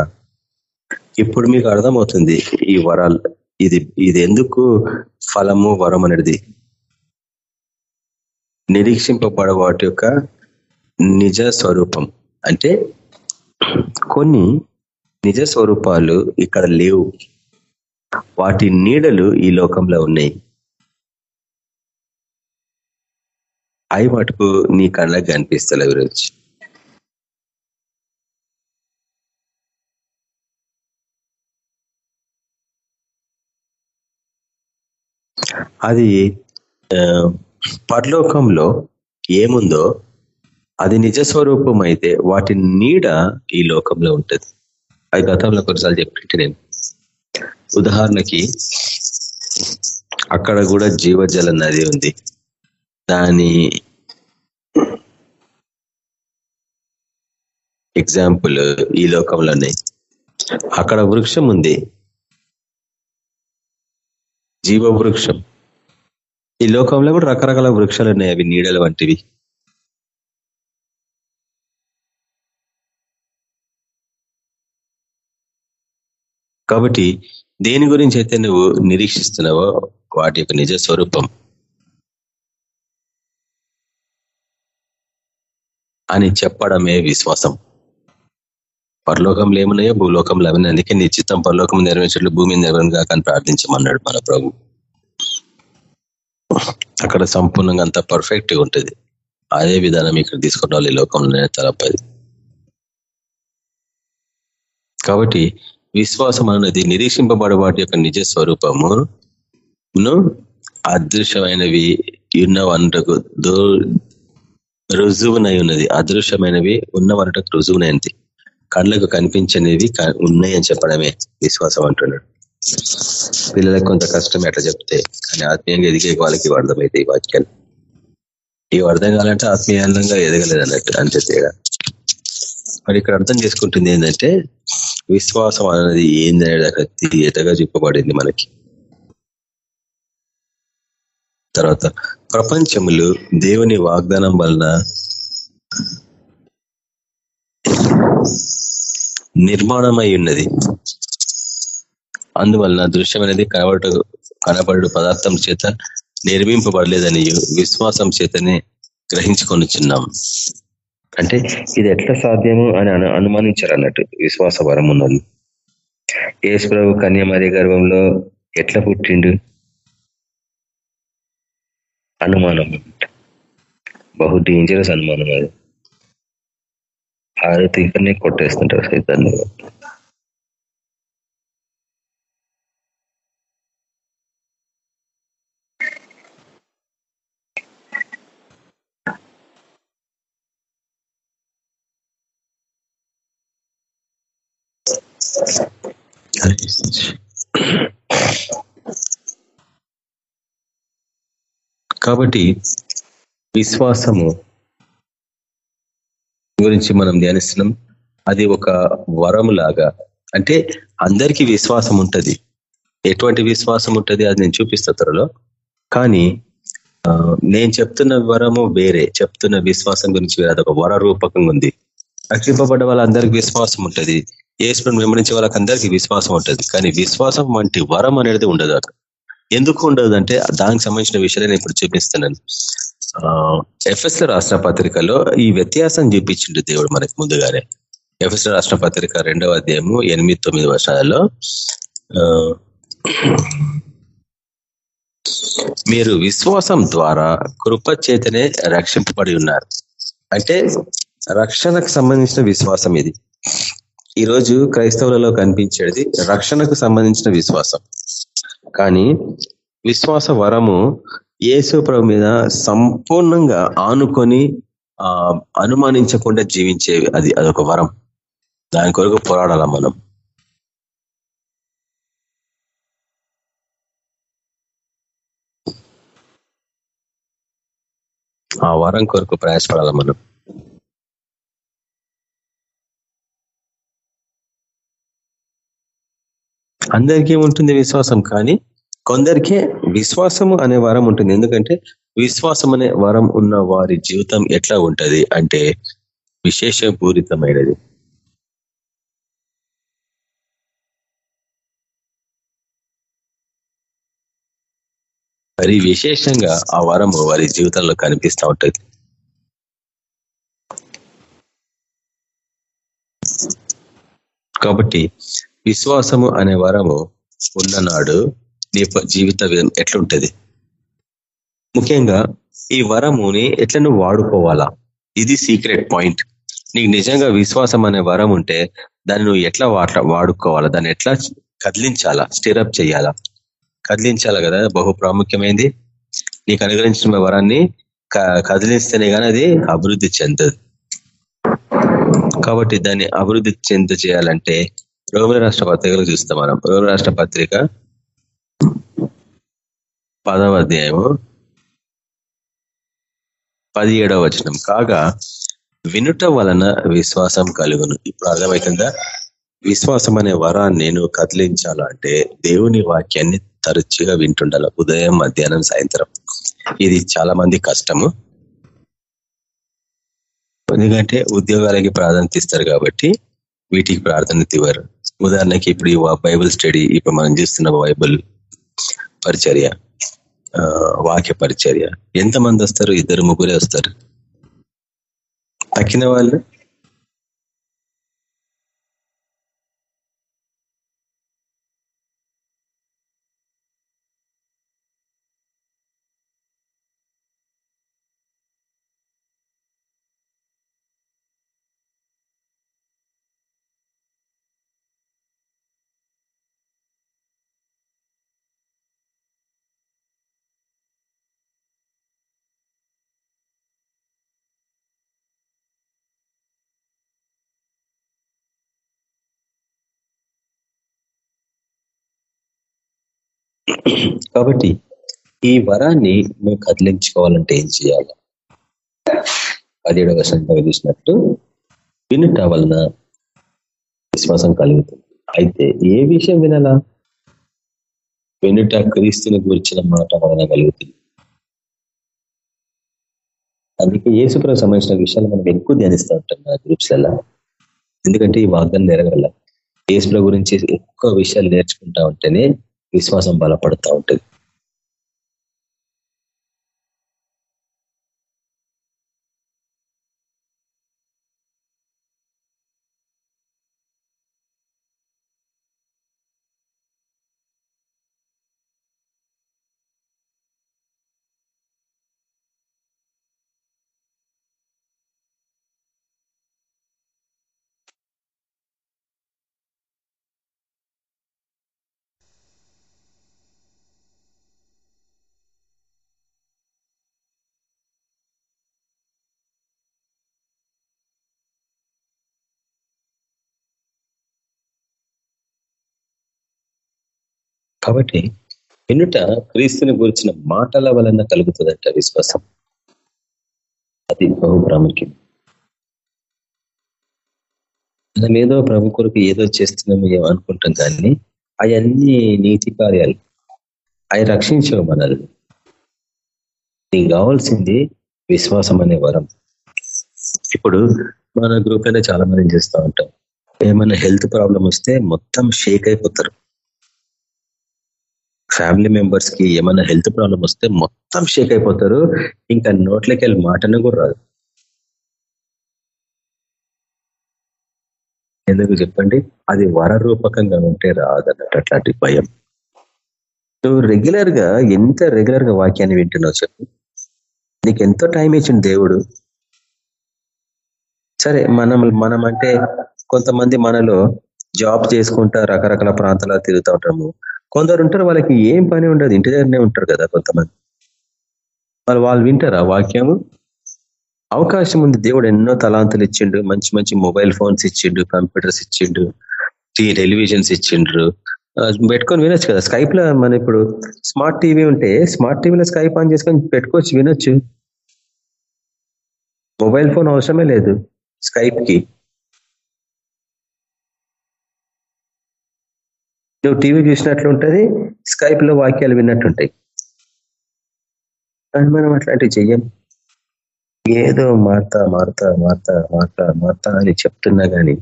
ఇప్పుడు మీకు అర్థమవుతుంది ఈ వరాలు ఇది ఇది ఎందుకు ఫలము వరం అనేది నిరీక్షింపబడే వాటి యొక్క నిజ స్వరూపం. అంటే కొన్ని నిజ స్వరూపాలు ఇక్కడ లేవు. వాటి నీడలు ఈ లోకంలో ఉన్నాయి. అవి మటుకు నీ కళ్ళకి కనిపిస్తలే గురించి అది పరలోకంలో ఏముందో అది నిజ స్వరూపం అయితే వాటి నీడ ఈ లోకంలో ఉంటుంది. అది గతంలో కొన్నిసార్లు చెప్పింటే నేను ఉదాహరణకి అక్కడ కూడా జీవజల నది ఉంది. దాని ఎగ్జాంపుల్ ఈ లోకంలోనే. అక్కడ వృక్షం ఉంది. జీవ వృక్షం ఈ లోకంలో కూడా రకరకాల వృక్షాలు ఉన్నాయి. అవి నీడలు వంటివి. కాబట్టి దేని గురించి అయితే నువ్వు నిరీక్షిస్తున్నావో వాటి యొక్క నిజ స్వరూపం అని చెప్పడమే విశ్వాసం. పరలోకంలో ఏమున్నాయో భూలోకంలో అవన్నీ. అందుకే నీ చిత్తం పరలోకం నెరవేర్చట్లు భూమి నెరవేరుగా కానీ ప్రార్థించమన్నాడు మన ప్రభు. అక్కడ సంపూర్ణంగా అంత పర్ఫెక్ట్గా ఉంటుంది. అదే విధానం ఇక్కడ తీసుకున్న వాళ్ళు ఈ లోకంలోనే తలపది కాబట్టి విశ్వాసం అనేది నిరీక్షింపబడే వాటి యొక్క నిజ స్వరూపమును అదృశ్యమైనవి ఉన్నవనటకు దో రుజువునై ఉన్నది అదృశ్యమైనవి ఉన్నవనటకు రుజువునైంది కళ్ళకు కనిపించనివి ఉన్నాయి అని చెప్పడమే విశ్వాసం అంటున్నాడు. పిల్లలకు కొంత కష్టం ఎట్లా చెప్తే కానీ ఆత్మీయంగా ఎదిగే వాళ్ళకి అర్థమైతే ఈ వాక్యాలు. ఇవి అర్థం కావాలంటే ఆత్మీయంగా ఎదగలేదు అన్నట్టు అంతే తేడా. మరి ఇక్కడ అర్థం చేసుకుంటుంది ఏంటంటే విశ్వాసం అనేది ఏందనేది అక్కడ తీయటగా చెప్పబడింది మనకి. తర్వాత ప్రపంచములు దేవుని వాగ్దానం వలన నిర్మాణమై ఉన్నది. అందువలన దృశ్యం అనేది కనబడు కనబడు పదార్థం చేత నిర్మింపబడలేదని విశ్వాసం చేతనే గ్రహించుకొని అంటే ఇది ఎట్లా సాధ్యము అని అనుమానించారు అన్నట్టు విశ్వాస వరం ఉన్నది. యేసుప్రభు కన్యమరి గర్భంలో ఎట్లా పుట్టిండు? అనుమానం బహు డేంజరస్ అనుమానం అది. హారతి కొట్టేస్తుంటారు సైతాన్ని. కాబట్టి విశ్వాసము గురించి మనం ధ్యానిస్తున్నాం. అది ఒక వరము లాగా అంటే అందరికీ విశ్వాసం ఉంటది. ఎటువంటి విశ్వాసం ఉంటది అది నేను చూపిస్తా త్వరలో. కానీ నేను చెప్తున్న వరము వేరే. చెప్తున్న విశ్వాసం గురించి వేరే. అదొక వర రూపకంగా ఉంది. రక్షింపబడ్డ వాళ్ళందరికీ విశ్వాసం ఉంటుంది. ఏసులను వెంబడించే వాళ్ళకి అందరికీ విశ్వాసం ఉంటుంది. కానీ విశ్వాసం వంటి వరం అనేది ఉండదు అక్కడ. ఎందుకు ఉండదు అంటే దానికి సంబంధించిన విషయాలు నేను ఇప్పుడు చూపిస్తున్నాను. ఎఫ్ఎస్ రాష్ట్ర పత్రికలో ఈ వ్యత్యాసం చూపించిండు దేవుడు మనకి ముందుగానే. ఎఫ్ఎస్ రాష్ట్ర పత్రిక రెండవ అధ్యాయము ఎనిమిది తొమ్మిది వర్షాలలో మీరు విశ్వాసం ద్వారా కృప చేతనే రక్షింపబడి ఉన్నారు. అంటే రక్షణకు సంబంధించిన విశ్వాసం ఇది. ఈరోజు క్రైస్తవులలో కనిపించేది రక్షణకు సంబంధించిన విశ్వాసం. కానీ విశ్వాస వరము యేసు ప్రభు మీద సంపూర్ణంగా ఆనుకొని అనుమానించకుండా జీవించేవి అది అదొక వరం. దాని కొరకు పోరాడాల మనం? ఆ వరం కొరకు ప్రయాసపడాల మనం? అందరికీ ఉంటుంది విశ్వాసం కానీ కొందరికే విశ్వాసము అనే వరం ఉంటుంది. ఎందుకంటే విశ్వాసం అనే వరం ఉన్న వారి జీవితం ఎట్లా ఉంటది అంటే విశేషపూరితమైనది. మరి విశేషంగా ఆ వరము వారి జీవితంలో కనిపిస్తూ ఉంటుంది. కాబట్టి విశ్వాసము అనే వరము ఉన్ననాడు నీ జీవిత ఎట్లుంటది? ముఖ్యంగా ఈ వరముని ఎట్లా నువ్వు వాడుకోవాలా? ఇది సీక్రెట్ పాయింట్. నీకు నిజంగా విశ్వాసం అనే వరం ఉంటే దాన్ని నువ్వు ఎట్లా వాడుకోవాలా? దాన్ని ఎట్లా కదిలించాలా? స్టిరప్ చేయాలా కదిలించాలా కదా? బహు ప్రాముఖ్యమైంది. నీకు అనుగ్రహించిన వరాన్ని కదిలిస్తేనే కానీ అది అభివృద్ధి చెందదు. కాబట్టి దాన్ని అభివృద్ధి చెంద చేయాలంటే రోమిల రాష్ట్ర పత్రికలు చూస్తాం మనం. రోమిల రాష్ట్ర పత్రిక పదవ అధ్యాయము పదిహేడవ వచనం. కాగా వినుట వలన విశ్వాసం కలుగును. ఇప్పుడు అర్థమవుతుందా విశ్వాసం అనే వరాన్ని నేను కదిలించాలంటే దేవుని వాక్యాన్ని తరచుగా వింటుండాల ఉదయం మధ్యాహ్నం సాయంత్రం. ఇది చాలా మంది కష్టము. ఎందుకంటే ఉద్యోగాలకి ప్రాధాన్యత ఇస్తారు కాబట్టి వీటికి ప్రాధాన్యత ఇవ్వరు. ఉదాహరణకి ఇప్పుడు బైబుల్ స్టడీ ఇప్పుడు మనం చూస్తున్న బైబుల్ పరిచర్య వాక్య పరిచర్య. ఎంతమంది వస్తారు? ఇద్దరు ముగ్గురే వస్తారు. తక్కిన వాళ్ళు? కాబట్టి ఈ వరాన్ని మేము కదిలించుకోవాలంటే ఏం చేయాలి? పదిహేడవ సంఖ్య చూసినట్టు వినుట వలన విశ్వాసం కలుగుతుంది. అయితే ఏ విషయం వినాలా? వినుట క్రీస్తుని గురించిన మాట వలన కలుగుతుంది. అందుకే ఏసుప్రభు సంబంధించిన విషయాలు మనం ఎక్కువ ధ్యానిస్తూ ఉంటాం మన గ్రూప్స్లలో. ఎందుకంటే ఈ వాగ్దానం నెరవేరాల. ఏసుప్రభు గురించి ఎక్కువ విషయాలు నేర్చుకుంటా ఉంటేనే విశ్వాసం బలపడతా ఉంటుంది. కాబట్టి ఎన్నుట క్రీస్తుని గురించిన మాటల వలన కలుగుతుందంట విశ్వాసం. అది బహు ప్రాముఖ్యం. మనం ఏదో ప్రభు కొరకు ఏదో చేస్తున్నాము అనుకుంటాం కానీ అవన్నీ నీతి కార్యాలు. అవి రక్షించవు మనల్ని. నీకు కావాల్సింది విశ్వాసం అనే వరం. ఇప్పుడు మన గ్రూప్ అయినా చాలా మంది చేస్తూ ఉంటాం ఏమైనా హెల్త్ ప్రాబ్లం వస్తే మొత్తం షేక్ అయిపోతారు. ఫ్యామిలీ మెంబర్స్కి ఏమైనా హెల్త్ ప్రాబ్లం వస్తే మొత్తం షేక్ అయిపోతారు. ఇంకా నోట్లకి వెళ్ళి మాటను కూడా రాదు. ఎందుకు చెప్పండి? అది వరరూపకంగా ఉంటే రాదన్నట్టు అట్లాంటి భయం. నువ్వు రెగ్యులర్గా ఎంత రెగ్యులర్గా వాక్యాన్ని వింటున్నావు చెప్పు. నీకు ఎంతో టైం ఇచ్చింది దేవుడు. సరే మనం మనం అంటే కొంతమంది మనలో జాబ్ చేసుకుంటా రకరకాల ప్రాంతాల్లో తిరుగుతూ ఉంటాము. కొందరు ఉంటారు వాళ్ళకి ఏం పని ఉండదు ఇంటి దగ్గరనే ఉంటారు కదా కొంతమంది. వాళ్ళు వాళ్ళు వింటారా వాక్యము? అవకాశం ఉంది. దేవుడు ఎన్నో తలాంతులు ఇచ్చిండు. మంచి మంచి మొబైల్ ఫోన్స్ ఇచ్చిండు కంప్యూటర్స్ ఇచ్చిండు టెలివిజన్స్ ఇచ్చిండ్రు. పెట్టుకొని వినొచ్చు కదా. స్కైప్లో మన ఇప్పుడు స్మార్ట్ టీవీ ఉంటే స్మార్ట్ టీవీలో స్కైప్ ఆన్ చేసుకొని పెట్టుకోవచ్చు వినొచ్చు. మొబైల్ ఫోన్ అవసరమే లేదు స్కైప్కి. నువ్వు టీవీ చూసినట్లు ఉంటుంది స్కైప్లో వాక్యాలు విన్నట్టుంటాయి కానీ మనం అట్లాంటివి చెయ్యం. ఏదో మార్త మాత మార్త మార్త మార్త అని చెప్తున్నా కానీ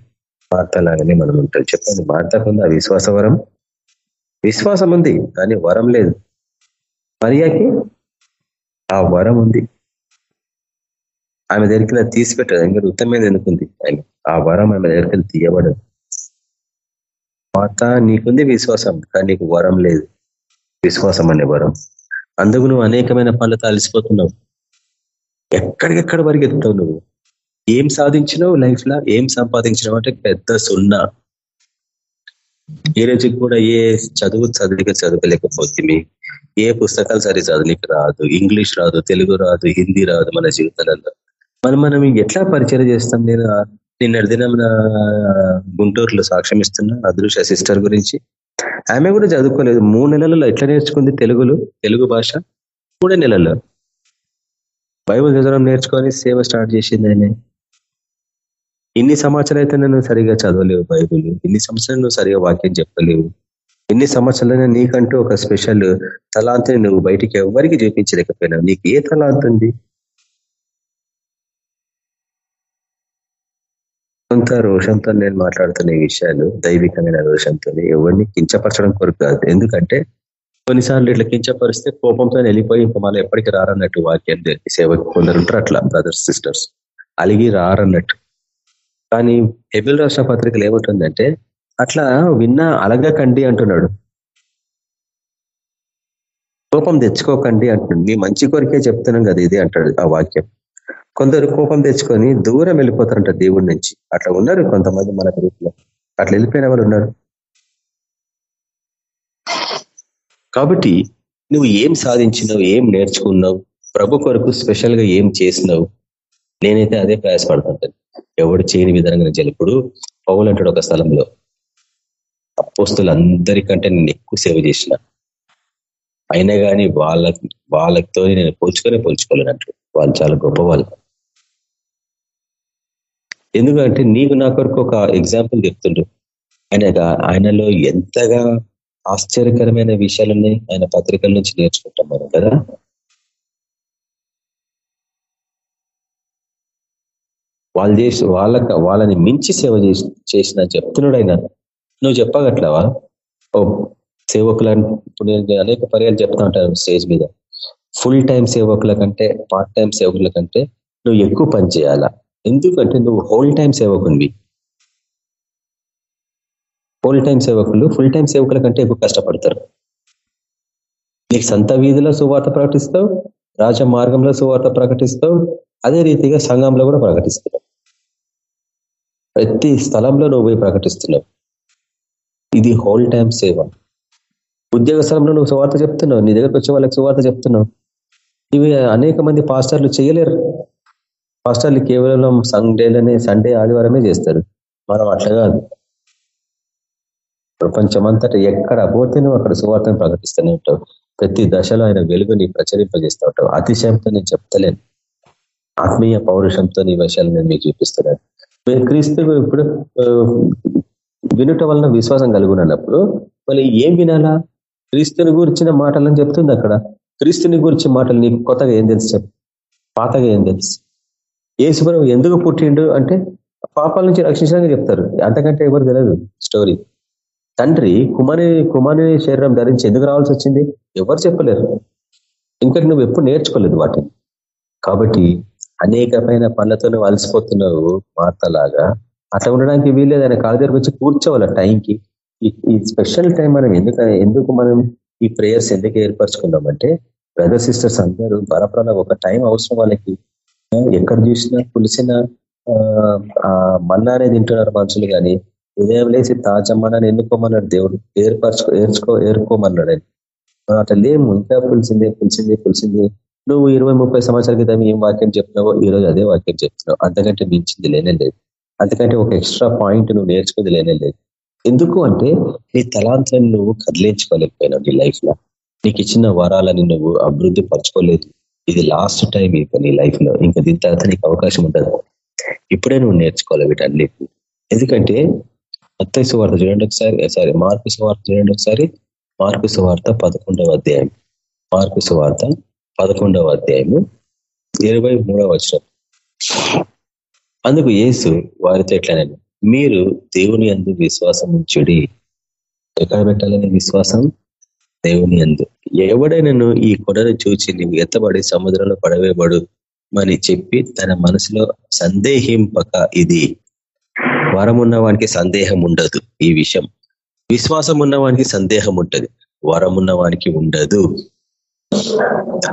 మాత లాగానే మనం ఉంటాం. చెప్పండి మాతకుంది ఆ విశ్వాస వరం? విశ్వాసం ఉంది కానీ వరం లేదు. మరియాకి ఆ వరం ఉంది. ఆమె దగ్గరికి తీసి పెట్టదు ఇంకా ఉత్తమేది ఎందుకుంది? ఆయన ఆ వరం ఆమె దగ్గరికి తీయబడదు. మాత నీకుంది విశ్వాసం కానీ నీకు వరం లేదు. విశ్వాసం అనే వరం. అందుకు నువ్వు అనేకమైన పనులతో అలసిపోతున్నావు ఎక్కడికెక్కడ పరిగెత్తావు నువ్వు? ఏం సాధించినావు లైఫ్లో ఏం సంపాదించినావు? అంటే పెద్ద సున్నా. ఏ రోజుకి కూడా ఏ చదువు చదివిక చదవలేకపోతుంది ఏ పుస్తకాలు సరి చదువునికి రాదు. ఇంగ్లీష్ రాదు తెలుగు రాదు హిందీ రాదు మన జీవితాలలో. మనం మనం ఎట్లా పరిచయం చేస్తాం నేను? నిన్న దినం గుంటూరులో సాక్ష్యం ఇస్తున్న అదృశ్య సిస్టర్ గురించి. ఆమె కూడా చదువుకోలేదు. మూడు నెలలలో ఎట్లా నేర్చుకుంది తెలుగులో? తెలుగు భాష మూడే నెలల్లో. బైబుల్ చదవడం నేర్చుకొని సేవ స్టార్ట్ చేసింది ఆయన ఇన్ని సంవత్సరాలు అయితే నేను సరిగా చదవలేవు బైబుల్. ఇన్ని సంవత్సరాలు నువ్వు సరిగా వాక్యం చెప్పలేవు. ఎన్ని సంవత్సరాలైనా నీకంటూ ఒక స్పెషల్ తలాంతిని నువ్వు బయటికి ఎవరికి చూపించలేకపోయినావు. నీకు ఏ తలాంత్ ఉంది? కొంత రోషంతో నేను మాట్లాడుతున్న ఈ విషయాలు దైవికమైన రోషంతో ఎవరిని కించపరచడం కొరకు కాదు. ఎందుకంటే కొన్నిసార్లు ఇట్లా కించపరిస్తే కోపంతో వెళ్ళిపోయి ఇంకా మళ్ళీ ఎప్పటికీ రారన్నట్టు వాక్యం సేవకు కొందరు ఉంటారు అట్లా బ్రదర్స్ సిస్టర్స్ అలిగి రారన్నట్టు. కానీ హెబిల్ రాష్ట్ర పత్రికలు ఏముంటుందంటే అట్లా విన్నా అలగకండి అంటున్నాడు. కోపం తెచ్చుకోకండి అంటున్నాడు. మీ మంచి కొరికే చెప్తున్నాం కదా ఇది అంటాడు ఆ వాక్యం. కొందరు కోపం తెచ్చుకొని దూరం వెళ్ళిపోతారంట దేవుడి నుంచి. అట్లా ఉన్నారు కొంతమంది మన గ్రూప్లో. అట్లా వెళ్ళిపోయిన వాళ్ళు ఉన్నారు. కాబట్టి నువ్వు ఏం సాధించినావు ఏం నేర్చుకున్నావు ప్రభు కొరకు స్పెషల్గా ఏం చేసినావు? నేనైతే అదే ప్రయాసపడుతుంటాను ఎవడు చేయని విధంగా ఇప్పుడు పౌలు అంటాడు ఒక స్థలంలో అపోస్తులందరికంటే నేను ఎక్కువ సేవ చేసిన. అయినా కానీ వాళ్ళ వాళ్ళతో నేను పోల్చుకొని పోల్చుకోలేనట్లు వాళ్ళు చాలా గొప్ప వాళ్ళు ఎందుకంటే నీకు నా కొరకు ఒక ఎగ్జాంపుల్ చెప్తుండ్రు ఆయన ఆయనలో ఎంతగా ఆశ్చర్యకరమైన విషయాలున్నాయి ఆయన పత్రికల నుంచి నేర్చుకుంటాం మనం కదా? వాళ్ళు చేసి వాళ్ళకి వాళ్ళని మించి సేవ చేసి చేసిన చెప్తున్నాడు ఆయన. నువ్వు చెప్పగట్లవా ఓ సేవకులని అనేక పర్యాలు చెప్తా ఉంటాను స్టేజ్ మీద. ఫుల్ టైం సేవకుల కంటే పార్ట్ టైం సేవకుల కంటే నువ్వు ఎక్కువ పని చేయాలా? ఎందుకంటే నువ్వు హోల్ టైం సేవకునివి. హోల్ టైం సేవకులు ఫుల్ టైం సేవకుల కంటే ఎక్కువ కష్టపడతారు. నీకు సంత వీధిలో సువార్త ప్రకటిస్తావు రాజ మార్గంలో సువార్త ప్రకటిస్తావు అదే రీతిగా సంఘంలో కూడా ప్రకటిస్తున్నావు. ప్రతి స్థలంలో నువ్వు పోయి ప్రకటిస్తున్నావు. ఇది హోల్ టైం సేవ. ఉద్యోగ స్థలంలో నువ్వు సువార్త చెప్తున్నావు నీ దగ్గరకు వచ్చే వాళ్ళకి సువార్త చెప్తున్నావు. ఇవి అనేక మంది పాస్టర్లు చేయలేరు. పాస్టర్లు కేవలం సండేలనే సండే ఆదివారమే చేస్తారు. మనం అట్లా కాదు. ప్రపంచమంతటా ఎక్కడ పోతే నువ్వు అక్కడ సువార్తను ప్రకటిస్తూనే ఉంటావు. ప్రతి దశలో ఆయన వెలుగుని ప్రచరింపజేస్తూ ఉంటావు. అతిశయంతో నేను చెప్తలేను. ఆత్మీయ పౌరుషంతో ఈ విషయాలు నేను మీకు చూపిస్తున్నాను. క్రీస్తు ఇప్పుడు వినుట వలన విశ్వాసం కలుగునప్పుడు మళ్ళీ ఏం వినాలా? క్రీస్తుని గురించిన మాటలని చెప్తుంది అక్కడ. క్రీస్తుని గురించి మాటలు నీకు కొత్తగా ఏం తెలుసు చెప్పు. పాతగా ఏం తెలుసు? యేసుప్రభు ఎందుకు పుట్టిండు అంటే పాపాల నుంచి రక్షించడానికి చెప్తారు. అంతకంటే ఎవరు తెలియదు స్టోరీ. తండ్రి కుమారి కుమారి శరీరం ధరించి ఎందుకు రావాల్సి వచ్చింది? ఎవరు చెప్పలేరు. ఇంకా నువ్వు ఎప్పుడు నేర్చుకోలేదు వాటిని. కాబట్టి అనేకమైన పనులతో నువ్వు అలసిపోతున్నావు వార్తలాగా అట్లా ఉండడానికి వీల్లేదు. ఆయన కాళ్ళ దగ్గరకు వచ్చి కూర్చోవాలి టైంకి. ఈ స్పెషల్ టైం మనం ఎందుకు ఎందుకు మనం ఈ ప్రేయర్స్ ఎందుకు ఏర్పరచుకున్నామంటే బ్రదర్ సిస్టర్స్ అందరూ బరప్రాల ఒక టైం అవసరం వాళ్ళకి. ఎక్కడ చూసినా పులిసిన మన్నానే తింటున్నారు మనుషులు కానీ ఉదయం లేచి తాజమ్మని ఎన్నుకోమన్నాడు దేవుడు. ఏర్పరచుకో ఏర్చుకో ఏర్కోమన్నాడు అని అట్లా లేము. ఇంకా పులిసిందే పులిసిందే పులిసిందే. నువ్వు ఇరవై ముప్పై సంవత్సరాల క్రితం ఏం వాక్యం చెప్తున్నావో ఈ రోజు అదే వాక్యం చెప్తున్నావు. అంతకంటే మించింది లేనే లేదు. అంతకంటే ఒక ఎక్స్ట్రా పాయింట్ నువ్వు నేర్చుకుంది లేనే లేదు. ఎందుకు అంటే నీ తలాంతలను నువ్వు కదిలించుకోలేకపోయినావు నీ లైఫ్లో నీకు ఇచ్చిన వరాలని నువ్వు అభివృద్ధి పరచుకోలేదు. ఇది లాస్ట్ టైం ఇక నీ లైఫ్లో ఇంకా దీని తర్వాత నీకు అవకాశం ఉండదు. ఇప్పుడే నువ్వు నేర్చుకోవాలి వీటన్నిటి ఎందుకంటే అత్తయ్య సువార్త చూడండి ఒకసారి సారీ మార్పు సువార్త చూడండి ఒకసారి. మార్పు సువార్త పదకొండవ అధ్యాయం. మార్పు సువార్త పదకొండవ అధ్యాయము ఇరవై మూడవ వచ్చిన అందుకు ఏసు వారితో ఎట్లనని మీరు దేవుని అందు విశ్వాసం ఉంచుడి ఎక్కడ పెట్టాలని విశ్వాసం? దేవుని అందు. ఎవడైనాను ఈ కొడను చూచి నీవు ఎత్తబడి సముద్రంలో పడవేబడు అని చెప్పి తన మనసులో సందేహింపక ఇది. వరం ఉన్నవానికి సందేహం ఉండదు ఈ విషయం. విశ్వాసం ఉన్నవానికి సందేహం ఉంటుంది. వరం ఉన్నవానికి ఉండదు.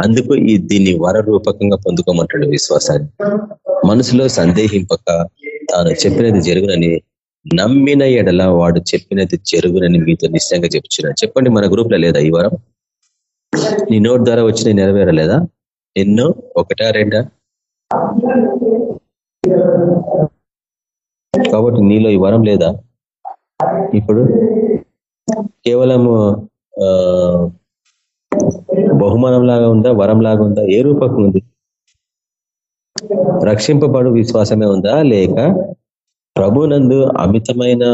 అందుకు ఈ దీన్ని వర రూపకంగా పొందుకోమంటాడు విశ్వాసాన్ని. మనసులో సందేహింపక తాను చెప్పినది జరుగునని నమ్మిన ఎడల వాడు చెప్పినది జరుగునని మీతో నిశ్చయంగా చెప్తున్నాడు చెప్పండి మన గ్రూప్లో లేదా ఈ వారం? నీ నోట్ ద్వారా వచ్చిన నెరవేరలేదా? ఎన్నో? ఒకటా రెండా? కాబట్టి నీలో ఈ వరం లేదా? ఇప్పుడు? కేవలము బహుమానం లాగా ఉందా? వరం లాగా ఉందా? ఏ రూపకం ఉంది? రక్షింపబడు విశ్వాసమే ఉందా? లేక ప్రభునందు అమితమైన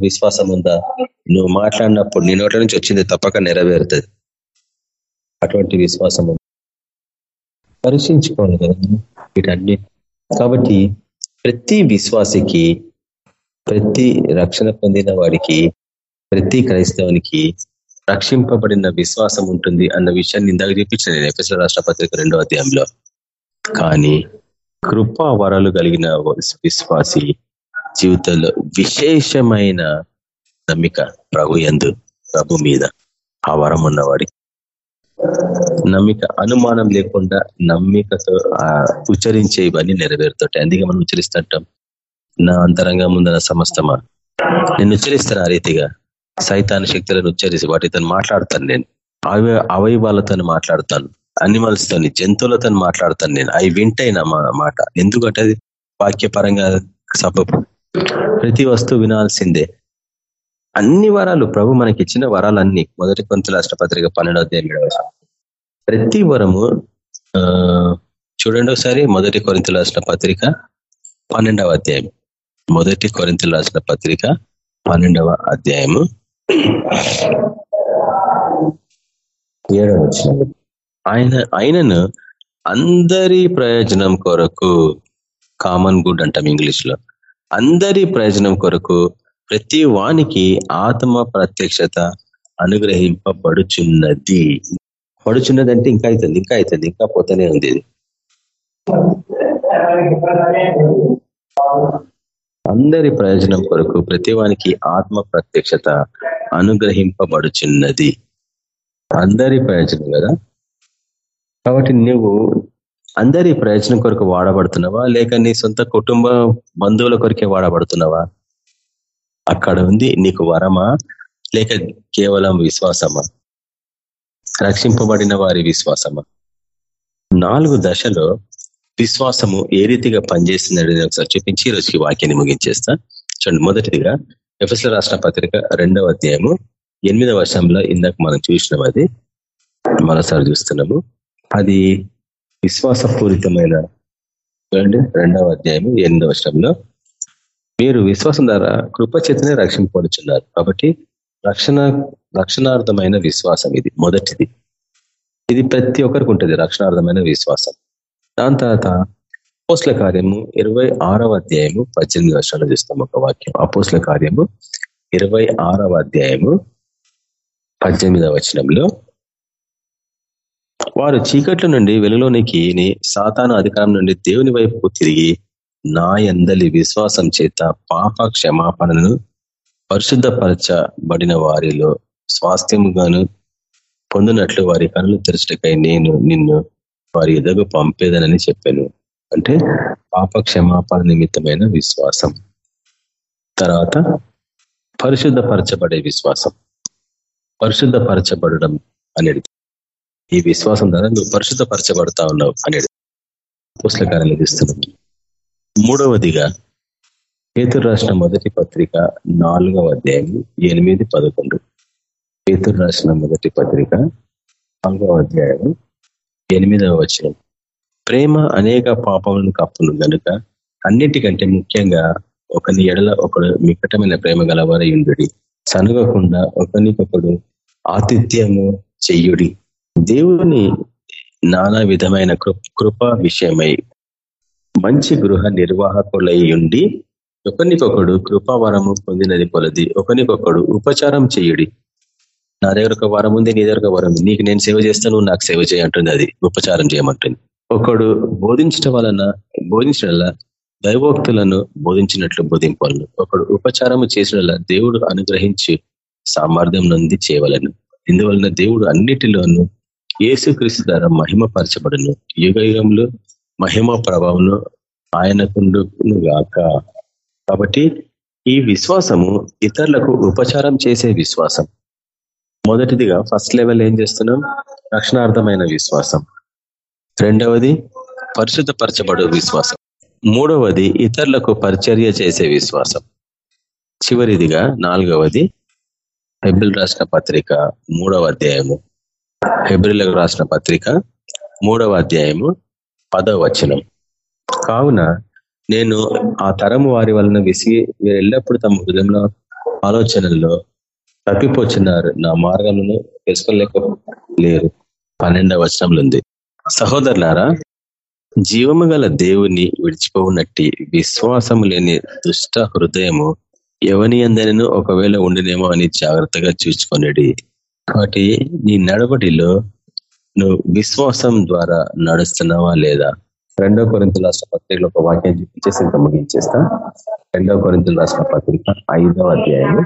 విశ్వాసం ఉందా నువ్వు మాట్లాడినప్పుడు నీ నోట్ల నుంచి వచ్చింది తప్పక నెరవేరుతుంది. అటువంటి విశ్వాసం పరీక్షించుకోవాలి కదా వీటన్ని. కాబట్టి ప్రతి విశ్వాసికి ప్రతి రక్షణ పొందిన వాడికి ప్రతి క్రైస్తవునికి రక్షింపబడిన విశ్వాసం ఉంటుంది అన్న విషయాన్ని ఇందాక చూపించిన నేను. ఎఫ్ఎస్ల రాష్ట్ర పత్రిక రెండో అధ్యాయంలో. కానీ కృపా వరాలు కలిగిన విశ్వాసి జీవితంలో విశేషమైన నమ్మిక ప్రభు ఎందు ప్రభు మీద ఆ వరం ఉన్నవాడి. నమ్మిక అనుమానం లేకుండా నమ్మికతో ఉచ్చరించే ఇవన్నీ నెరవేరుతుంటాయి. అందుకే మనం ఉచ్చరిస్తుంటాం. నా అంతరంగం ముందన సమస్తమా? నేను ఉచ్చరిస్తాను ఆ రీతిగా. సైతాన శక్తులను ఉచ్చరిసి వాటితో మాట్లాడతాను నేను. అవ అవయవాలతో మాట్లాడతాను. అనిమల్స్తో జంతువులతో మాట్లాడతాను నేను. అవి వింటైన మాట. ఎందుకంటే అది వాక్యపరంగా సబబు ప్రతి వస్తువు వినాల్సిందే. అన్ని వరాలు ప్రభు మనకి ఇచ్చిన వరాలన్నీ మొదటి కొంత రాష్ట్రపత్రిక పన్నెండో అధ్యాయం ప్రతి వరము చూడండి ఒకసారి మొదటి కొరింతలు రాసిన పత్రిక పన్నెండవ అధ్యాయం. మొదటి కొరింతలు రాసిన పత్రిక పన్నెండవ అధ్యాయము. ఏడవ వచ్చిన ఆయన ఆయనను అందరి ప్రయోజనం కొరకు కామన్ గుడ్ అంటాం ఇంగ్లీష్లో అందరి ప్రయోజనం కొరకు ప్రతి వానికి ఆత్మ ప్రత్యక్షత అనుగ్రహింపబడుచున్నది. పడుచున్నది అంటే ఇంకా అవుతుంది ఇంకా అవుతుంది ఇంకా పోతూనే ఉంది ఇది. అందరి ప్రయోజనం కొరకు ప్రతి వానికి ఆత్మ ప్రత్యక్షత అనుగ్రహింపబడుచున్నది. అందరి ప్రయోజనం కదా? కాబట్టి నువ్వు అందరి ప్రయోజనం కొరకు వాడబడుతున్నావా? లేక నీ సొంత కుటుంబ బంధువుల కొరకే వాడబడుతున్నావా? అక్కడ ఉంది నీకు వరమా? లేక కేవలం విశ్వాసమా? రక్షింపబడిన వారి విశ్వాసమా? నాలుగు దశలో విశ్వాసము ఏ రీతిగా పనిచేసిందని ఒకసారి చూపించి ఈరోజుకి వాక్యాన్ని ముగించేస్తా. చూడండి మొదటిదిగా ఎఫ్ఎస్ల రాష్ట్ర పత్రిక రెండవ అధ్యాయము ఎనిమిదవ వర్షంలో ఇందాక మనం చూసినాం అది. మరోసారి చూస్తున్నాము. అది విశ్వాసపూరితమైన చూడండి రెండవ అధ్యాయము ఎనిమిదవ వర్షంలో మీరు విశ్వాసం ద్వారా కృపచేతనే రక్షింపబడుచున్నారు. కాబట్టి రక్షణ రక్షణార్థమైన విశ్వాసం ఇది మొదటిది. ఇది ప్రతి ఒక్కరికి ఉంటుంది రక్షణార్థమైన విశ్వాసం. దాని తర్వాత అపోస్ల కార్యము ఇరవై ఆరవ అధ్యాయము పద్దెనిమిది వర్షాలు చూస్తాం ఒక వాక్యం. అపోస్ల కార్యము ఇరవై ఆరవ అధ్యాయము పద్దెనిమిదవ వచనంలో. వారు చీకట్ల నుండి వెలులోనికి సాతాన అధికారం నుండి దేవుని వైపు తిరిగి నా ఎందలి విశ్వాసం చేత పాప క్షమాపణను పరిశుద్ధపరచబడిన వారిలో స్వాస్థ్యముగాను పొందినట్లు వారి కనులు తెరచటకై నేను నిన్ను వారి ఎదగు పంపేదనని చెప్పాను. అంటే పాప క్షమాపణ నిమిత్తమైన విశ్వాసం. తర్వాత పరిశుద్ధపరచబడే విశ్వాసం. పరిశుద్ధపరచబడడం అనేది ఈ విశ్వాసం ద్వారా నువ్వు పరిశుద్ధపరచబడతా ఉన్నావు అనేది పుస్తకాలను ఇస్తున్నాం మూడవదిగా పేతురు రాసిన మొదటి పత్రిక నాలుగవ అధ్యాయం ఎనిమిది పదకొండు. పేతురు రాసిన మొదటి పత్రిక నాలుగవ అధ్యాయం ఎనిమిదవ వచనం. ప్రేమ అనేక పాపములను కప్పును కనుక అన్నిటికంటే ముఖ్యంగా ఒకని ఎడల ఒకడు మికటమైన ప్రేమ గలవారయుండు సనగకుండా ఒకనికొకడు ఆతిథ్యము చెయ్యుడి దేవుని నానా విధమైన కృప విషయమై మంచి గృహ నిర్వాహకులై ఉండి ఒకరికొకడు కృపావరము పొందినది కొలది ఒకరికొకడు ఉపచారం చేయుడి. నా దగ్గర ఒక వరం ఉంది నీ దగ్గర ఒక వరం ఉంది. నీకు నేను సేవ చేస్తాను నాకు సేవ చేయంటుంది అది ఉపచారం చేయమంటుంది. ఒకడు బోధించడం వలన బోధించడం దైవోక్తులను బోధించినట్లు బోధింపాలను ఒకడు ఉపచారము చేసిన దేవుడు అనుగ్రహించి సామర్థ్యం నుండి చేయవలను. ఇందువలన దేవుడు అన్నిటిలోనూ ఏసుక్రీస్తు ద్వారా మహిమపరచబడును. యుగ యుగంలో మహిమ ప్రభావం ఆయనకుండును గాక. కాబట్టి ఈ విశ్వాసము ఇతరులకు ఉపచారం చేసే విశ్వాసం. మొదటిదిగా ఫస్ట్ లెవెల్ ఏం చేస్తున్నాం? రక్షణార్థమైన విశ్వాసం. రెండవది పరిశుద్ధపరచబడు విశ్వాసం. మూడవది ఇతరులకు పరిచర్య చేసే విశ్వాసం. చివరిదిగా నాలుగవది హెబ్రిల్ రాసిన పత్రిక మూడవ అధ్యాయము. హెబ్రిలకు రాసిన పత్రిక మూడవ అధ్యాయము పదవ వచనం. కావున నేను ఆ తరము వారి వలన విసిగి ఎల్లప్పుడూ తమ హృదయంలో ఆలోచనల్లో తప్పిపోచున్నారు. నా మార్గమును తెలుసుకోలేక లేరు పన్నెండవ వచనంలో ఉంది సహోదరులారా జీవము గల దేవుని విడిచిపోవునట్టి విశ్వాసము లేని దుష్ట హృదయము ఎవని అందరినూ ఒకవేళ ఉండినేమో అని జాగ్రత్తగా చూసుకొనిడి కాబట్టి నీ నడవడిలో నువ్వు విశ్వాసం ద్వారా నడుస్తున్నావా లేదా? రెండో కొరింతలు రాష్ట్ర పత్రికలో ఒక వాక్యం చూపించేసి ఇంకా ముగించేస్తా. రెండో కొరింతలు రాష్ట్ర పత్రిక ఐదవ అధ్యాయం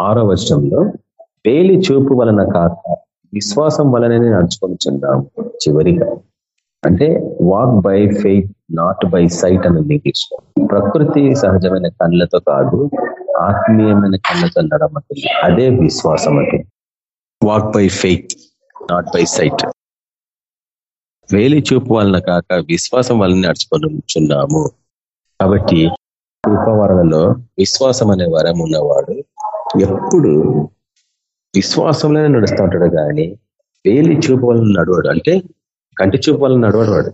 ఆరో వర్షంలో వేలి చూపు వలన కాక విశ్వాసం వలననే నడుచుకుంటున్నాం చివరిగా. అంటే walk by faith not by sight అని ఇంగ్లీష్ ప్రకృతి సహజమైన కళ్ళతో కాదు ఆత్మీయమైన కళ్ళతో నడమంటుంది అదే విశ్వాసం అంటే. Walk by faith not by sight వేలి చూపు వలన కాక విశ్వాసం వలన నడుచుకొనిచున్నాము. కాబట్టి ఉపవరణలో విశ్వాసం అనే వరం ఉన్నవాడు ఎప్పుడు విశ్వాసంలోనే నడుస్తూ ఉంటాడు కానీ వేలి చూపు వలన నడవాడు. అంటే కంటి చూపు వలన నడవడు వాడు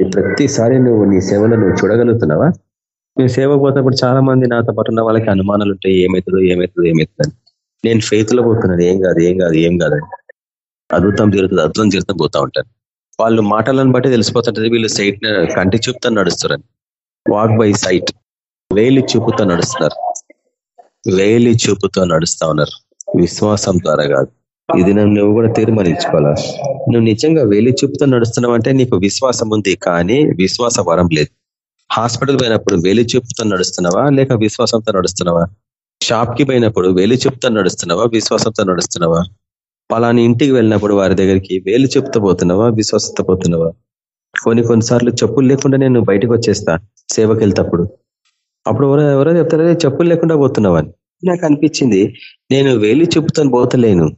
ప్రతిసారి నువ్వు నీ సేవలో నువ్వు చూడగలుగుతున్నావా? నువ్వు సేవ పోతున్నప్పుడు చాలా మంది నాతో పాటు ఉన్న వాళ్ళకి అనుమానాలు ఉంటాయి ఏమవుతుందో ఏమవుతుందో ఏమవుతుందని నేను ఫెయిత్లో పోతున్నాను ఏం కాదు ఏం కాదు ఏం కాదు అద్భుతం జరుగుతుంది అద్భుతం జరుగుతూ పోతా ఉంటాను వాళ్ళు మాటలను బట్టి తెలిసిపోతుంటది. వీళ్ళు సైట్ కంటి చూపుతో నడుస్తున్నారు వాక్ బై సైట్ వేలి చూపుతో నడుస్తున్నారు. వేలి చూపుతో నడుస్తా ఉన్నారు. విశ్వాసం ద్వారా కాదు. ఇది నువ్వు కూడా తీర్మానించుకోవాలా? నువ్వు నిజంగా వేలి చూపుతో నడుస్తున్నావు అంటే నీకు విశ్వాసం ఉంది కానీ విశ్వాస వరం లేదు. హాస్పిటల్ పోయినప్పుడు వేలి చూపుతో నడుస్తున్నావా? లేక విశ్వాసంతో నడుస్తున్నావా? షాప్కి పోయినప్పుడు వేలి చెప్తా నడుస్తున్నావా? విశ్వాసంతో నడుస్తున్నావా? పలాని ఇంటికి వెళ్ళినప్పుడు వారి దగ్గరికి వేలు చెప్తూ పోతున్నావా? విశ్వాసంతో పోతున్నావా? కొన్ని కొన్నిసార్లు చెప్పులు లేకుండా నేను బయటకు వచ్చేస్తా సేవకి వెళ్తప్పుడు అప్పుడు ఎవరో ఎవరో చెప్తారో చెప్పులు లేకుండా పోతున్నావని నాకు అనిపించింది నేను వేలి చెప్పుతాను పోతలేను.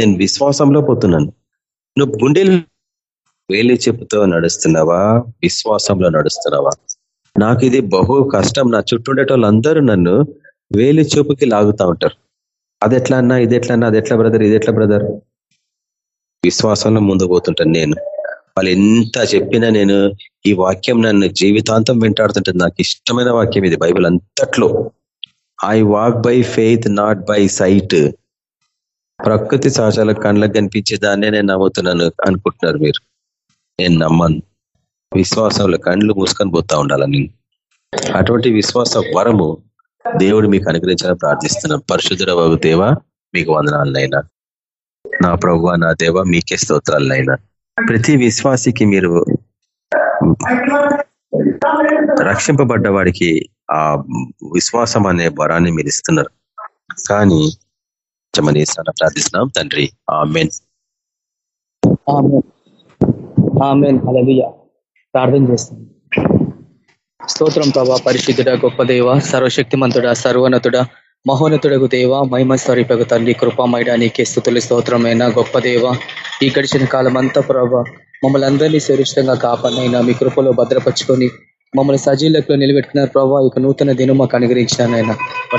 నేను విశ్వాసంలో పోతున్నాను. నువ్వు గుండెలు వేలి చెప్పుతో నడుస్తున్నావా? విశ్వాసంలో నడుస్తున్నావా? నాకు ఇది బహు కష్టం. నా చుట్టూ నన్ను వేలి చూపుకి లాగుతా ఉంటారు. అది ఎట్లా అన్నా ఇది ఎట్లా అన్నా అది ఎట్లా బ్రదర్ ఇది ఎట్లా బ్రదర్? విశ్వాసంలో ముందు పోతుంటాను నేను. వాళ్ళు ఎంత చెప్పినా నేను ఈ వాక్యం నన్ను జీవితాంతం వెంటాడుతుంటుంది. నాకు ఇష్టమైన వాక్యం ఇది బైబిల్ అంతట్లో. I walk by faith not by sight. ప్రకృతి సహజాల కళ్ళకు కనిపించే దాన్నే నేను నమ్ముతున్నాను అనుకుంటున్నారు మీరు. నేను నమ్మను. విశ్వాసంలో కండ్లు మూసుకొని పోతా ఉండాలని అటువంటి విశ్వాస వరము దేవుడు మీకు అనుగ్రహించాలని ప్రార్థిస్తున్నాం. పరిశుద్ధుల దేవ మీకు వందనాలనైనా. నా ప్రభు నా దేవ మీకే స్తోత్రాలనైనా. ప్రతి విశ్వాసికి మీరు రక్షింపబడ్డ వాడికి ఆ విశ్వాసం అనే వరాన్ని మీరు ఇస్తున్నారు. కానీ చమని ప్రార్థిస్తున్నాం. తండ్రి ఆ ప్రార్థన చేస్తున్నాం స్తోత్రం ప్రభా పరిశుద్ధుడ గొప్ప దేవ సర్వశక్తిమంతుడ సర్వనతుడ మహోన్నతుడకు దేవ మహిమ స్వరూపకు తండ్రి కృపామైడా నీకే స్థుతులు స్తోత్రమైన గొప్ప దేవ. ఈ గడిచిన కాలం అంతా ప్రభా మమ్మల్ని అందరినీ సురక్షితంగా కాపాడినైనా మీ కృపలో భద్రపరుచుకొని మమ్మల్ని సజీలకు నిలబెట్టుకున్నారు ప్రభావ ఇక నూతన దినం మాకు అనుగ్రహించినానైనా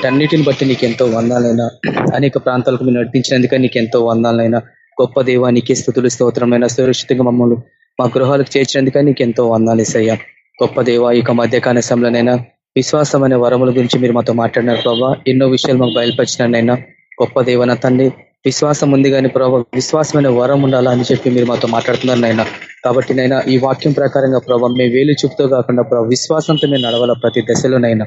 అన్నిటిని బట్టి నీకు ఎంతో వందాలైనా అనేక ప్రాంతాలకు మీరు నడిపించినందుకే నీకు ఎంతో వందాలైనా గొప్ప దేవ నీకే స్థుతులు స్తోత్రమైన సురక్షితంగా మమ్మల్ని మా గృహాలకు చేర్చినందుకే నీకు ఎంతో వందాలేసయ్యా గొప్ప దేవ ఇక మధ్యకాల సమయంలోనైనా విశ్వాసం అనే వరముల గురించి మీరు మాతో మాట్లాడినారు ప్రభావ ఎన్నో విషయాలు మాకు బయలుపరిచినైనా గొప్ప దేవన తండ్రి విశ్వాసం ఉంది కానీ ప్రభావ విశ్వాసమైన వరం ఉండాలా అని చెప్పి మీరు మాతో మాట్లాడుతున్నారు నైనా. కాబట్టి నైనా ఈ వాక్యం ప్రకారంగా ప్రభావ మేము వేలు చూపుతో కాకుండా ప్రభావ విశ్వాసంతో మేము నడవాలా ప్రతి దశలోనైనా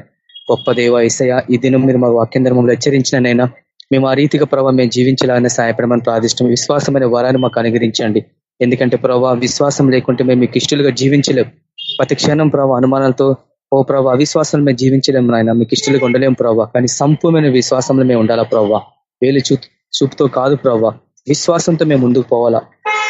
గొప్ప దేవ ఇసయ ఈ దినం మీరు మా వాక్యం ధర్మంలో హెచ్చరించినైనా మేము ఆ రీతిగా ప్రభావ మేము జీవించాలని సహాయపడమని ప్రార్థిష్టం విశ్వాసమైన వరాన్ని మాకు అనుగ్రహించండి. ఎందుకంటే ప్రభావ విశ్వాసం లేకుంటే మేము మీకు ఇష్టలుగా జీవించలేము ప్రతి క్షణం ప్రభావ అనుమానాలతో ఓ ప్రభావ అవిశ్వాసం మేము జీవించలేము నాయన మీకు ఇష్టలుగా ఉండలేము ప్రభావ కానీ సంపూర్ణమైన విశ్వాసంలో మేము ఉండాలా ప్రభావ వేలు చూపుతో కాదు ప్రభావ విశ్వాసంతో మేము ముందుకు పోవాలా?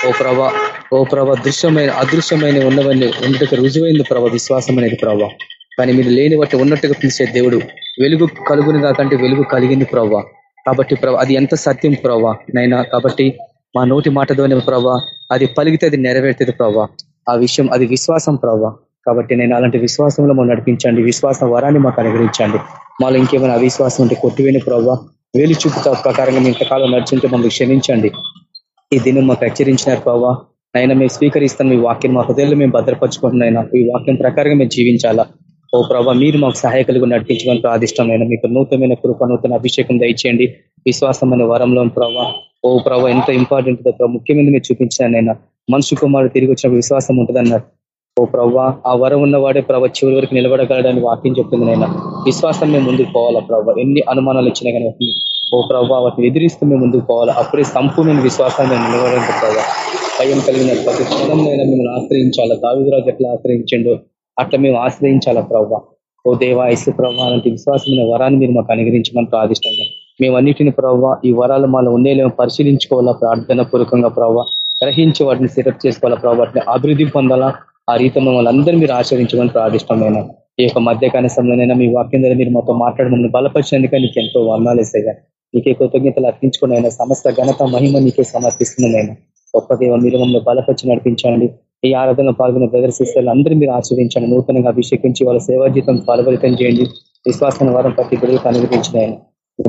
ఓ ప్రభా ఓ ప్రభా దృశ్యమైన అదృశ్యమైన ఉన్నవన్నీ ఉన్నట్టుగా రుజువైంది ప్రభావ విశ్వాసం అనేది ప్రభావ కానీ మీరు లేని వాటి ఉన్నట్టుగా పిలిచే దేవుడు వెలుగు కలుగుని కాకంటే వెలుగు కలిగింది ప్రభావ కాబట్టి ప్రభా అది ఎంత సత్యం ప్రభావ నైనా కాబట్టి మా నోటి మాటతోనే ప్రభా అది పలిగితే అది నెరవేరుతుంది ప్రభావ ఆ విషయం అది విశ్వాసం ప్రభావ కాబట్టి నేను అలాంటి విశ్వాసంలో మనం నడిపించండి విశ్వాస వరాన్ని మాకు అనుగ్రహించండి. మాలో ఇంకేమైనా అవిశ్వాసం ఉంటే కొట్టివేని ప్రభావ వేలి చూపుతా ప్రకారంగా మీ ఇంతకాలం నడుచుంటే మమ్మల్ని క్షమించండి. ఈ దినం మాకు హెచ్చరించినారు ప్రభావ అయినా మేము స్వీకరిస్తాం మీ వాక్యం మా హృదయంలో మేము భద్రపరచుకుంటున్నాయినా ఈ వాక్యం ప్రకారంగా మేము జీవించాలా? ఓ ప్రభావ మీరు మాకు సహాయకులుగా నడిపించమని ప్రాదిష్టమైన మీకు నూతనమైన కృప నూతన అభిషేకం దయచేయండి. విశ్వాసం అనే వరంలో ప్రభావ ఓ ప్రభావ ఎంత ఇంపార్టెంట్ ముఖ్యమైన మీరు చూపించానైనా మనుషు కుమారుడు తిరిగి వచ్చిన విశ్వాసం ఉంటుందన్నారు. ఓ ప్రవ్వా ఆ వరం ఉన్నవాడే ప్రభ చివరి వరకు నిలబడగలడని వాక్యం చెప్తుంది నేను విశ్వాసం మేము ముందుకు పోవాలా ప్రవ్వ? ఎన్ని అనుమానాలు వచ్చినా కానీ ఓ ప్రభావ వాటిని ఎదిరిస్తూ మేము ముందుకు పోవాలా? అప్పుడే సంపూర్ణ విశ్వాసాన్ని మేము నిలబడండి ప్రభావ భయం కలిగిన ప్రతి క్షణంలో మేము ఆశ్రయించాలా? దావిరాజు ఎట్లా ఆశ్రయించండు అట్లా మేము ఆశ్రయించాలా ప్రవ్వ? ఓ దేవా ఇసు ప్రభావ అలాంటి విశ్వాసమైన వరాన్ని మీరు మాకు అనుగ్రహించమని ప్రార్థిష్టంగా మేము ప్రవ్వ ప్రభావ ఈ వరాలు మాలో ఉండేలేమో పరిశీలించుకోవాలా? ప్రార్థన పూర్వకంగా ప్రభావ గ్రహించి వాటిని సెటప్ చేసుకోవాలా ప్రభావ వాటిని అభివృద్ధి పొందాలా? ఆ రీతి మమ్మల్ని అందరూ మీరు ఆచరించమని ప్రార్థిష్టమైన ఈ యొక్క మధ్యకాల సమయంలోనైనా మీ వాక్యం ద్వారా మీరు మాతో మాట్లాడమని బలపరిచినందుకే నీకు ఎంతో వర్ణాలేసాయి నీకే కృతజ్ఞతలు అర్పించుకున్నాయినా సమస్త ఘనత మహిమ నీకే సమర్పిస్తున్నాయినా గొప్ప దేవ మీరు మమ్మల్ని బలపరిచి నడిపించండి. ఈ ఆరాధన పాల్గొన్న బ్రదర్ సిస్టర్లు అందరూ మీరు ఆశ్రయించండి నూతనంగా అభిషేకించి వాళ్ళ సేవా జీతం ఫలభరితం చేయండి. విశ్వాసం వారం ప్రతి బిడ్డలకు అనుగ్రహించిన ఆయన.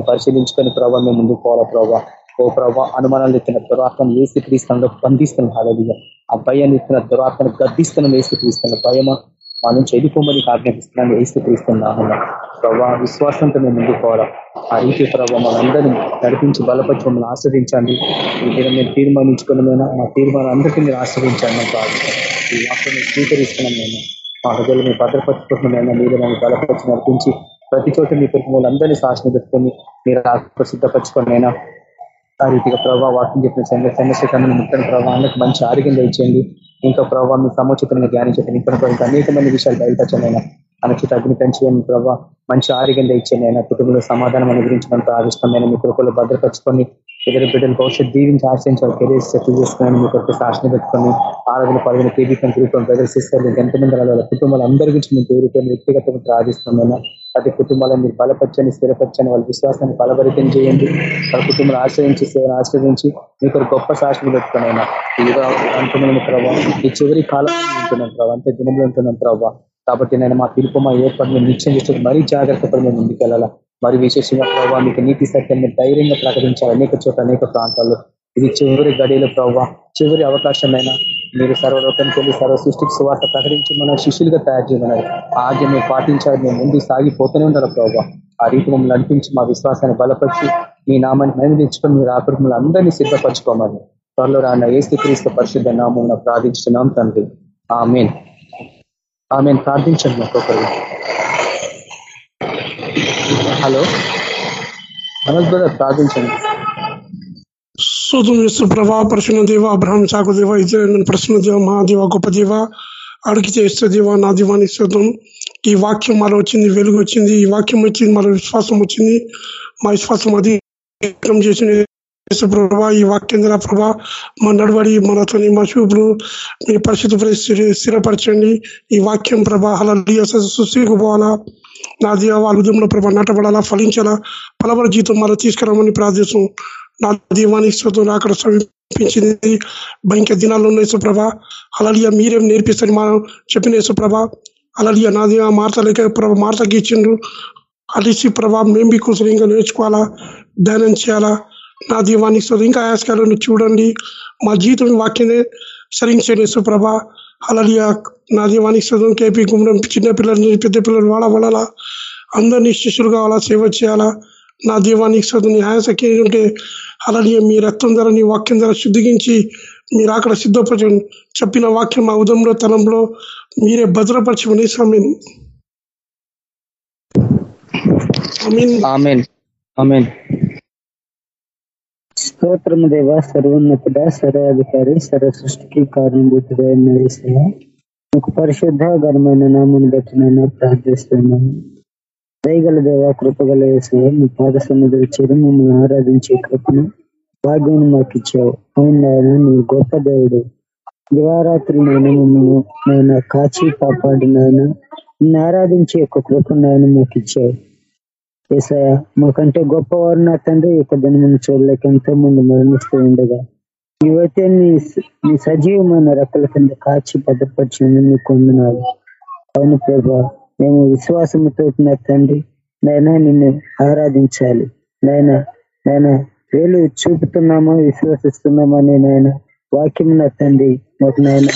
పరిశీలించుకొని ప్రభావ మేము ముందుకు పోవాలా ప్రభావ ఓ ప్రభా అనుమానాలు ఎత్తిన దురాత్మను ఏసి క్రీస్తుల్లో బంధిస్తున్నాం హాలదిగా ఆ భయాన్ని ఎత్తిన దురాత్మను గద్దిస్తున్నాం ఏసు క్రీస్తున్న భయమా? మా నుంచి ఎదిపోమని ఆజ్ఞాపిస్తున్నాను ఏసు క్రీస్తున్నాము ప్రభా విశ్వాసంతో మేము ముందుకు పోవాలా? ఆ రీతి ప్రభావ మనందరినీ నడిపించి బలపరిచి మమ్మల్ని ఆశ్రదించండి. ఈ దినం మేము తీర్మానించుకున్న మా తీర్మానం అందరికీ మీరు ఆశ్రదించండి మాకు ఈ వాక్యం స్వీకరిస్తున్నాం మేము మా హృదయలు మేము భద్రపరుచుకుంటున్నామైనా మీరు మమ్మల్ని బలపరిచి నడిపించి ప్రతి చోట మీ కుటుంబంలో అందరినీ శాసన పెట్టుకొని మీరు సిద్ధపరచుకొని అయినా ఆ రీతిగా ప్రభావ వాక్యం చెప్పిన చంద్ర చంద్రశేఖరణ ప్రభావానికి మంచి ఆరోగ్యం తెచ్చేయండి ఇంకా ప్రభావ మీ సముచితంగా ధ్యానించండి ఇంకా అనేక మంది విషయాలు బయలుపరచండి అనుచిత అగ్ని పెంచేయండి ప్రభావ మంచి ఆరోగ్యం తెచ్చేయండి ఆయన కుటుంబంలో సమాధానం అనుగ్రహించినంత ఆదిష్టమైన మీ కొడుకులు భద్రపరచుకొని ఇద్దరు బిడ్డలు భవిష్యత్ దీవించి ఆశ్రయించాలి కెరీర్ సెటిల్ చేసుకుని మీ కొరకు శాసన పెట్టుకొని ఆరాధన పదవిన కేబీకం గ్రూపం ప్రదర్శిస్తారు ఎంతమంది వాళ్ళ కుటుంబాల అందరి గురించి మేము పేరుకొని వ్యక్తిగతంగా ప్రార్థిస్తున్నాను. ప్రతి కుటుంబాలను మీరు బలపరచని స్థిరపరచని వాళ్ళ విశ్వాసాన్ని బలపరితం చేయండి. వాళ్ళ కుటుంబాలు ఆశ్రయించి సేవను ఆశ్రయించి మీ కొరకు గొప్ప శాసనం పెట్టుకునైనా ఈ అంటున్నాను ప్రభావ ఈ చివరి కాలంలో ఉంటున్నాం ప్రభావ అంతే దినంలో ఉంటున్నాం ప్రభావ కాబట్టి నేను మా పిలుపు మా ఏర్పాటు మేము నిశ్చయం చేస్తే మరీ జాగ్రత్త పడి మేము ముందుకెళ్ళాలా? మరి విశేషంగా ప్రభావ మీకు నీతి సత్యం ధైర్యంగా ప్రకటించాలి. అనేక చోట్ల అనేక ప్రాంతాల్లో. ఇది చివరి గడిలో ప్రభావ చివరి అవకాశమైనా మీరు సర్వలోకానికి వెళ్ళి సర్వ సృష్టికి సువార్త ప్రకటించి మన శిష్యులుగా తయారు చేయమన్నారు ఆజ్ఞ మేము పాటించాలి. మేము ముందు సాగిపోతూనే ఉండాలి ప్రభావ ఆ రీతి మమ్మల్ని నడిపించి మా విశ్వాసాన్ని బలపరిచి మీ నామాన్ని మేము తెచ్చుకొని మీరు ఆకృతి అందరినీ సిద్ధపరచుకోమని త్వరలో రాన్న ఏసు క్రీస్తు పరిశుద్ధ నామం ప్రార్థించున్నాం తండ్రి. ఆ ఆమెను. ఆమె ప్రార్థించండి ఒక్కొక్కరు హలో మనోజ్ బ్రదర్ ప్రార్థించండి శోతం చేస్తూ ప్రభా ప్రశ్న దేవ అబ్రహం చాకు దేవ ఇజ్రాయల్ ప్రసన్న దేవ మహాదేవ గొప్ప దేవ అడిగితే ఇస్తే దేవ నా దీవాన్ని శోతం ఈ వాక్యం మరో వచ్చింది వెలుగు వచ్చింది ఈ వాక్యం వచ్చింది మరో విశ్వాసం వచ్చింది మా విశ్వాసం అది చేసిన ప్రభా ఈ వాక్యం ద్వారా ప్రభా మా నడవడి మనతోని మా చూపులు మీ పరిస్థితి స్థిరపరచండి ఈ వాక్యం ప్రభా అలా పోవాలా నా దేవ ఉద్యమంలో ప్రభా నటబడాలా ఫలించాలా? పలవర జీతం మరో తీసుకురామని ప్రార్థిస్తాం నా దీవానికి స్తోత్రం అక్కడ సమీపించింది. భయంకర దినాల్లో ఉన్న యేసుప్రభ అలలియ మీరేం నేర్పిస్తారు మనం చెప్పిన యేసుప్రభ అలలియ నా దీవ మార్తలేక ప్రభ మార్తకి ఇచ్చిండ్రు. అలిసి ప్రభా మేము మీ కూర్చొని ఇంకా నేర్చుకోవాలా? ధ్యానం చేయాలా? నా దీవానికి స్తోత్రం ఇంకా ఆయాస్కాలను చూడండి. మా జీవితం వాక్యనే సరించండి యేసుప్రభ అలలియ నా దీవానికి స్తోత్రం కేపీ గుమ్మడం చిన్న నుంచి పెద్ద పిల్లలు వాడ వడాలా అందరినీ శిష్యులు కావాలా సేవ చేయాలా? నా దీవానికి సదు నీ ఆయాసకి ఉంటే అలాగే మీ రక్తం ధర నీ వాక్యం ధర శుద్ధిగించి మీరు అక్కడ సిద్ధపరచండి చెప్పిన వాక్యం మా ఉదంలో తలంలో మీరే భద్రపరచమని సమీన్ స్తోత్రము దేవ సర్వోన్నతుడ సర్వాధికారి సర్వ సృష్టికి కారణభూతుడైన ఒక పరిశుద్ధ ఘనమైన నామని బట్టి నేను ప్రార్థిస్తున్నాను దయగల దేవ కృపగల వేసే మీ పాద సన్నిధులు చేరి మిమ్మల్ని ఆరాధించే కృపను భాగ్యం మాకు ఇచ్చావు. అవును నాయన నువ్వు గొప్ప దేవుడు. దివారాత్రి నేను మమ్మల్ని నేను కాచి కాపాడినాయన నిన్ను ఆరాధించే యొక్క కృపను నాయన మాకు ఇచ్చావు. ఏసయ మాకంటే గొప్పవారు నా తండ్రి ఇక దాన్ని మనం చూడలేక ఎంతో మంది మరణిస్తూ ఉండగా ఇవైతే నీ నీ సజీవమైన రెక్కల కింద కాచి భద్రపరిచింది నీకు వందనాలు. అవును ప్రభా మేము విశ్వాసంతో నా తండ్రి నైనా నిన్ను ఆరాధించాలి. నాయన నాయన వేలు చూపుతున్నామా విశ్వసిస్తున్నామా నాయన వాక్యం నా తండ్రి మాకు నాయన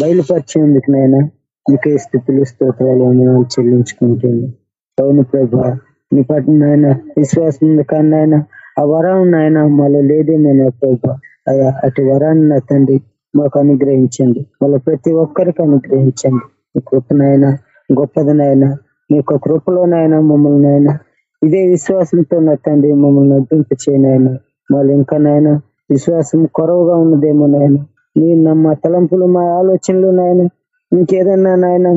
బయలుపరిచేందుకు నాయన మీకే స్థితులు స్తోత్రాలు చెల్లించుకుంటుంది అవును ప్రభా నీ పట్ల నాయన విశ్వాసం కానీ నాయన ఆ వరం నాయన మాలో లేదేమో నా ప్రభా. అయ్యా అటు వరాన్ని నా తండ్రి మాకు అనుగ్రహించండి. మళ్ళీ ప్రతి ఒక్కరికి అనుగ్రహించండి. మీ కృపనైనా గొప్పది నాయన మీ యొక్క కృపలోనైనా మమ్మల్ని నాయన ఇదే విశ్వాసంతో నా తండ్రి మమ్మల్ని నడిపింపు చేయనైనా మళ్ళీ ఇంకా నాయన విశ్వాసం కొరవగా ఉన్నదేమో నాయన. నేను మా తలంపులు మా ఆలోచనలు నాయన ఇంకేదన్నా నాయన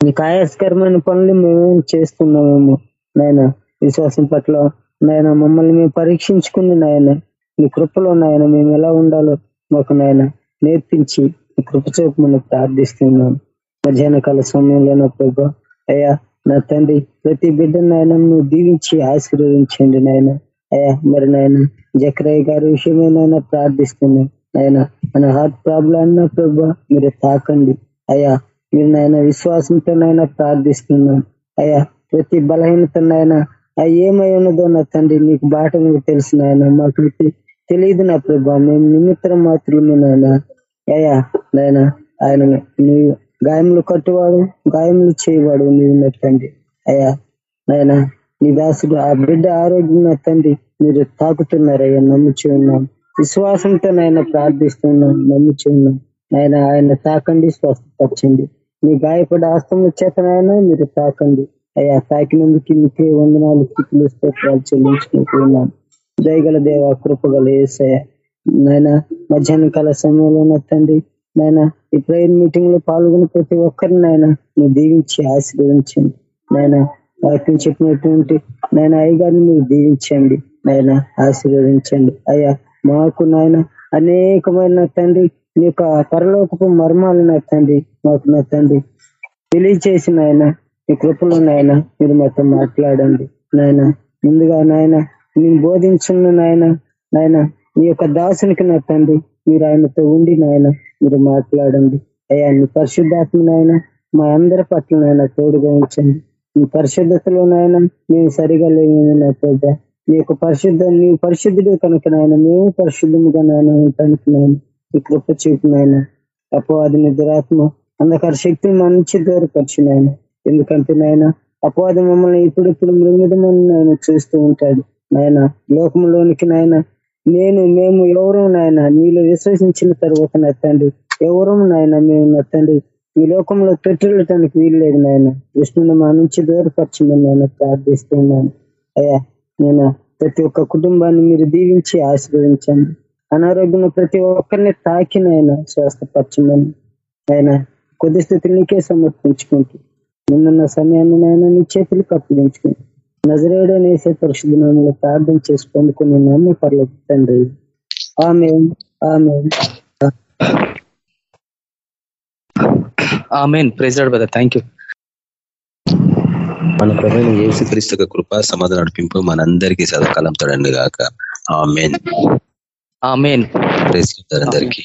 మీకు ఆయాస్కరమైన పనులు మేమేం చేస్తున్నామేమో. నాయన విశ్వాసం పట్ల నాయన మమ్మల్ని మేము పరీక్షించుకుని నాయన నీ కృపలో నాయన మేము ఎలా ఉండాలో మాకు నాయన నేర్పించి నీ కృప చూపమని ప్రార్థిస్తున్నాను మధ్యాహ్న కాల సమయంలో నా ప్రభా అయ్యా నా తండ్రి ప్రతి బిడ్డ నాయన నువ్వు దీవించి ఆశీర్వదించండి నాయన. అయ్యా మరి నాయన జక్రయ్య గారి విషయమేనైనా ప్రార్థిస్తున్నాను ఆయన మన హార్ట్ ప్రాబ్లం అన్న ప్రభా మీరు తాకండి. అయ్యా మీరు నాయన విశ్వాసంతో నాయన ప్రార్థిస్తున్నాను అయ్యా ప్రతి బలహీనత నాయన ఏమై ఉన్నదో నా తండ్రి నీకు బాట మీకు తెలిసిన ఆయన మాకు తెలియదు నా ప్రభా. మేము నిమిత్తం మాత్రమే నాయన. అయ్యా నాయన ఆయన నీవు గాయములు కట్టువాడు గాయములు చేయవాడు నీవు నా తండ్రి. అయ్యా నాయన నీ దాసుడు ఆ బిడ్డ ఆరోగ్యం నా తండ్రి. మీరు తాకుతున్నారయ్యా నమ్ముచి ఉన్నాం. విశ్వాసంతో నాయన ప్రార్థిస్తున్నాం నమ్ముచి ఉన్నాం. ఆయన ఆయన తాకండి స్వస్థపరచండి. మీ గాయపడి ఆస్తముల చేతనైనా నాయన మీరు తాకండి. అయ్యా తాకినందుకు మీకే వందనాలు స్థితులు స్తోత్రాలు చెల్లించుకుంటున్నాం దయగల దేవ కృపగల ఏసయ నాయన మధ్యాహ్న కాల సమయంలో తండ్రి నాయన ఈ ప్రేయర్ మీటింగ్లో పాల్గొని ప్రతి ఒక్కరిని నాయన మీరు దీవించి ఆశీర్వదించండి. నాయన వాక్యం చెప్పినటువంటి నాయన అయ్యగారిని మీరు దీవించండి. నాయన ఆశీర్వదించండి. అయ్యా మాకు నాయన అనేకమైన తండ్రి నీ యొక్క పరలోకపు మర్మాలు నా తండ్రి మాకు నా తండ్రి. తెలియచేసిన ఆయన మీ కృపలో నాయన మీరు మాతో మాట్లాడండి. నాయన ముందుగా నాయన నేను బోధించున్న నాయన నాయన మీ యొక్క దాసునికి నా తండ్రి మీరు ఆయనతో ఉండి నాయన మీరు మాట్లాడండి. అయ్యా నీ పరిశుద్ధాత్మ నాయన మా అందరి పట్ల నాయన తోడుగా ఉంచండి. మీ పరిశుద్ధతలో నాయన మేము సరిగా లేమేమి నా ప్రభా. మీ యొక్క పరిశుద్ధ నీ పరిశుద్ధుడు కనుక నాయన మేము పరిశుద్ధముగా నాయన ఉండటానికి నాయన ఈ కృప చూపు నాయన. అపవాది నిద్రాత్మ అంధకార శక్తిని మంచి దూరపరిచిన ఆయన ఎందుకంటే నాయన అపవాదం మమ్మల్ని ఇప్పుడిప్పుడు మృంగిదమని నాయన చూస్తూ ఉంటాడు. నాయన లోకంలోనికి నాయన నేను మేము ఎవరు నాయన నీలో విశ్వసించిన తర్వాత నా తండ్రి ఎవరు నాయన మేము నా తండ్రి ఈ లోకంలో పెట్టడానికి వీల్లేదు నాయన. విష్ణుని మా నుంచి దూరపరచమని నేను ప్రార్థిస్తున్నాను. అయ్యా నేను ప్రతి ఒక్క కుటుంబాన్ని మీరు దీవించి ఆశీర్వదించండి. అనారోగ్యం ప్రతి ఒక్కరిని తాకిన స్వస్థపరచమని. ఆయన కొద్ది స్థితినికే సమర్పించుకుంటూ నిన్న సమయాన్ని నాయన నీ చేతులు కప్పించుకుంటూ నజరేడో నేసే పరిశుద్ధ నామంలో ప్రార్థన చేసి పొందుకుని నమ్మ పర్లేదు తండ్రి. ఆమె ఆమె amen. Praise brother thank you మన ప్రవీణ యేసు క్రీస్తు కృప సమాధానం నడిపింపు మనందరికీ సదాకాలం తోడండి గాక ఆ మెయిన్ ఆమెన్ ప్రేస్ అందరికీ.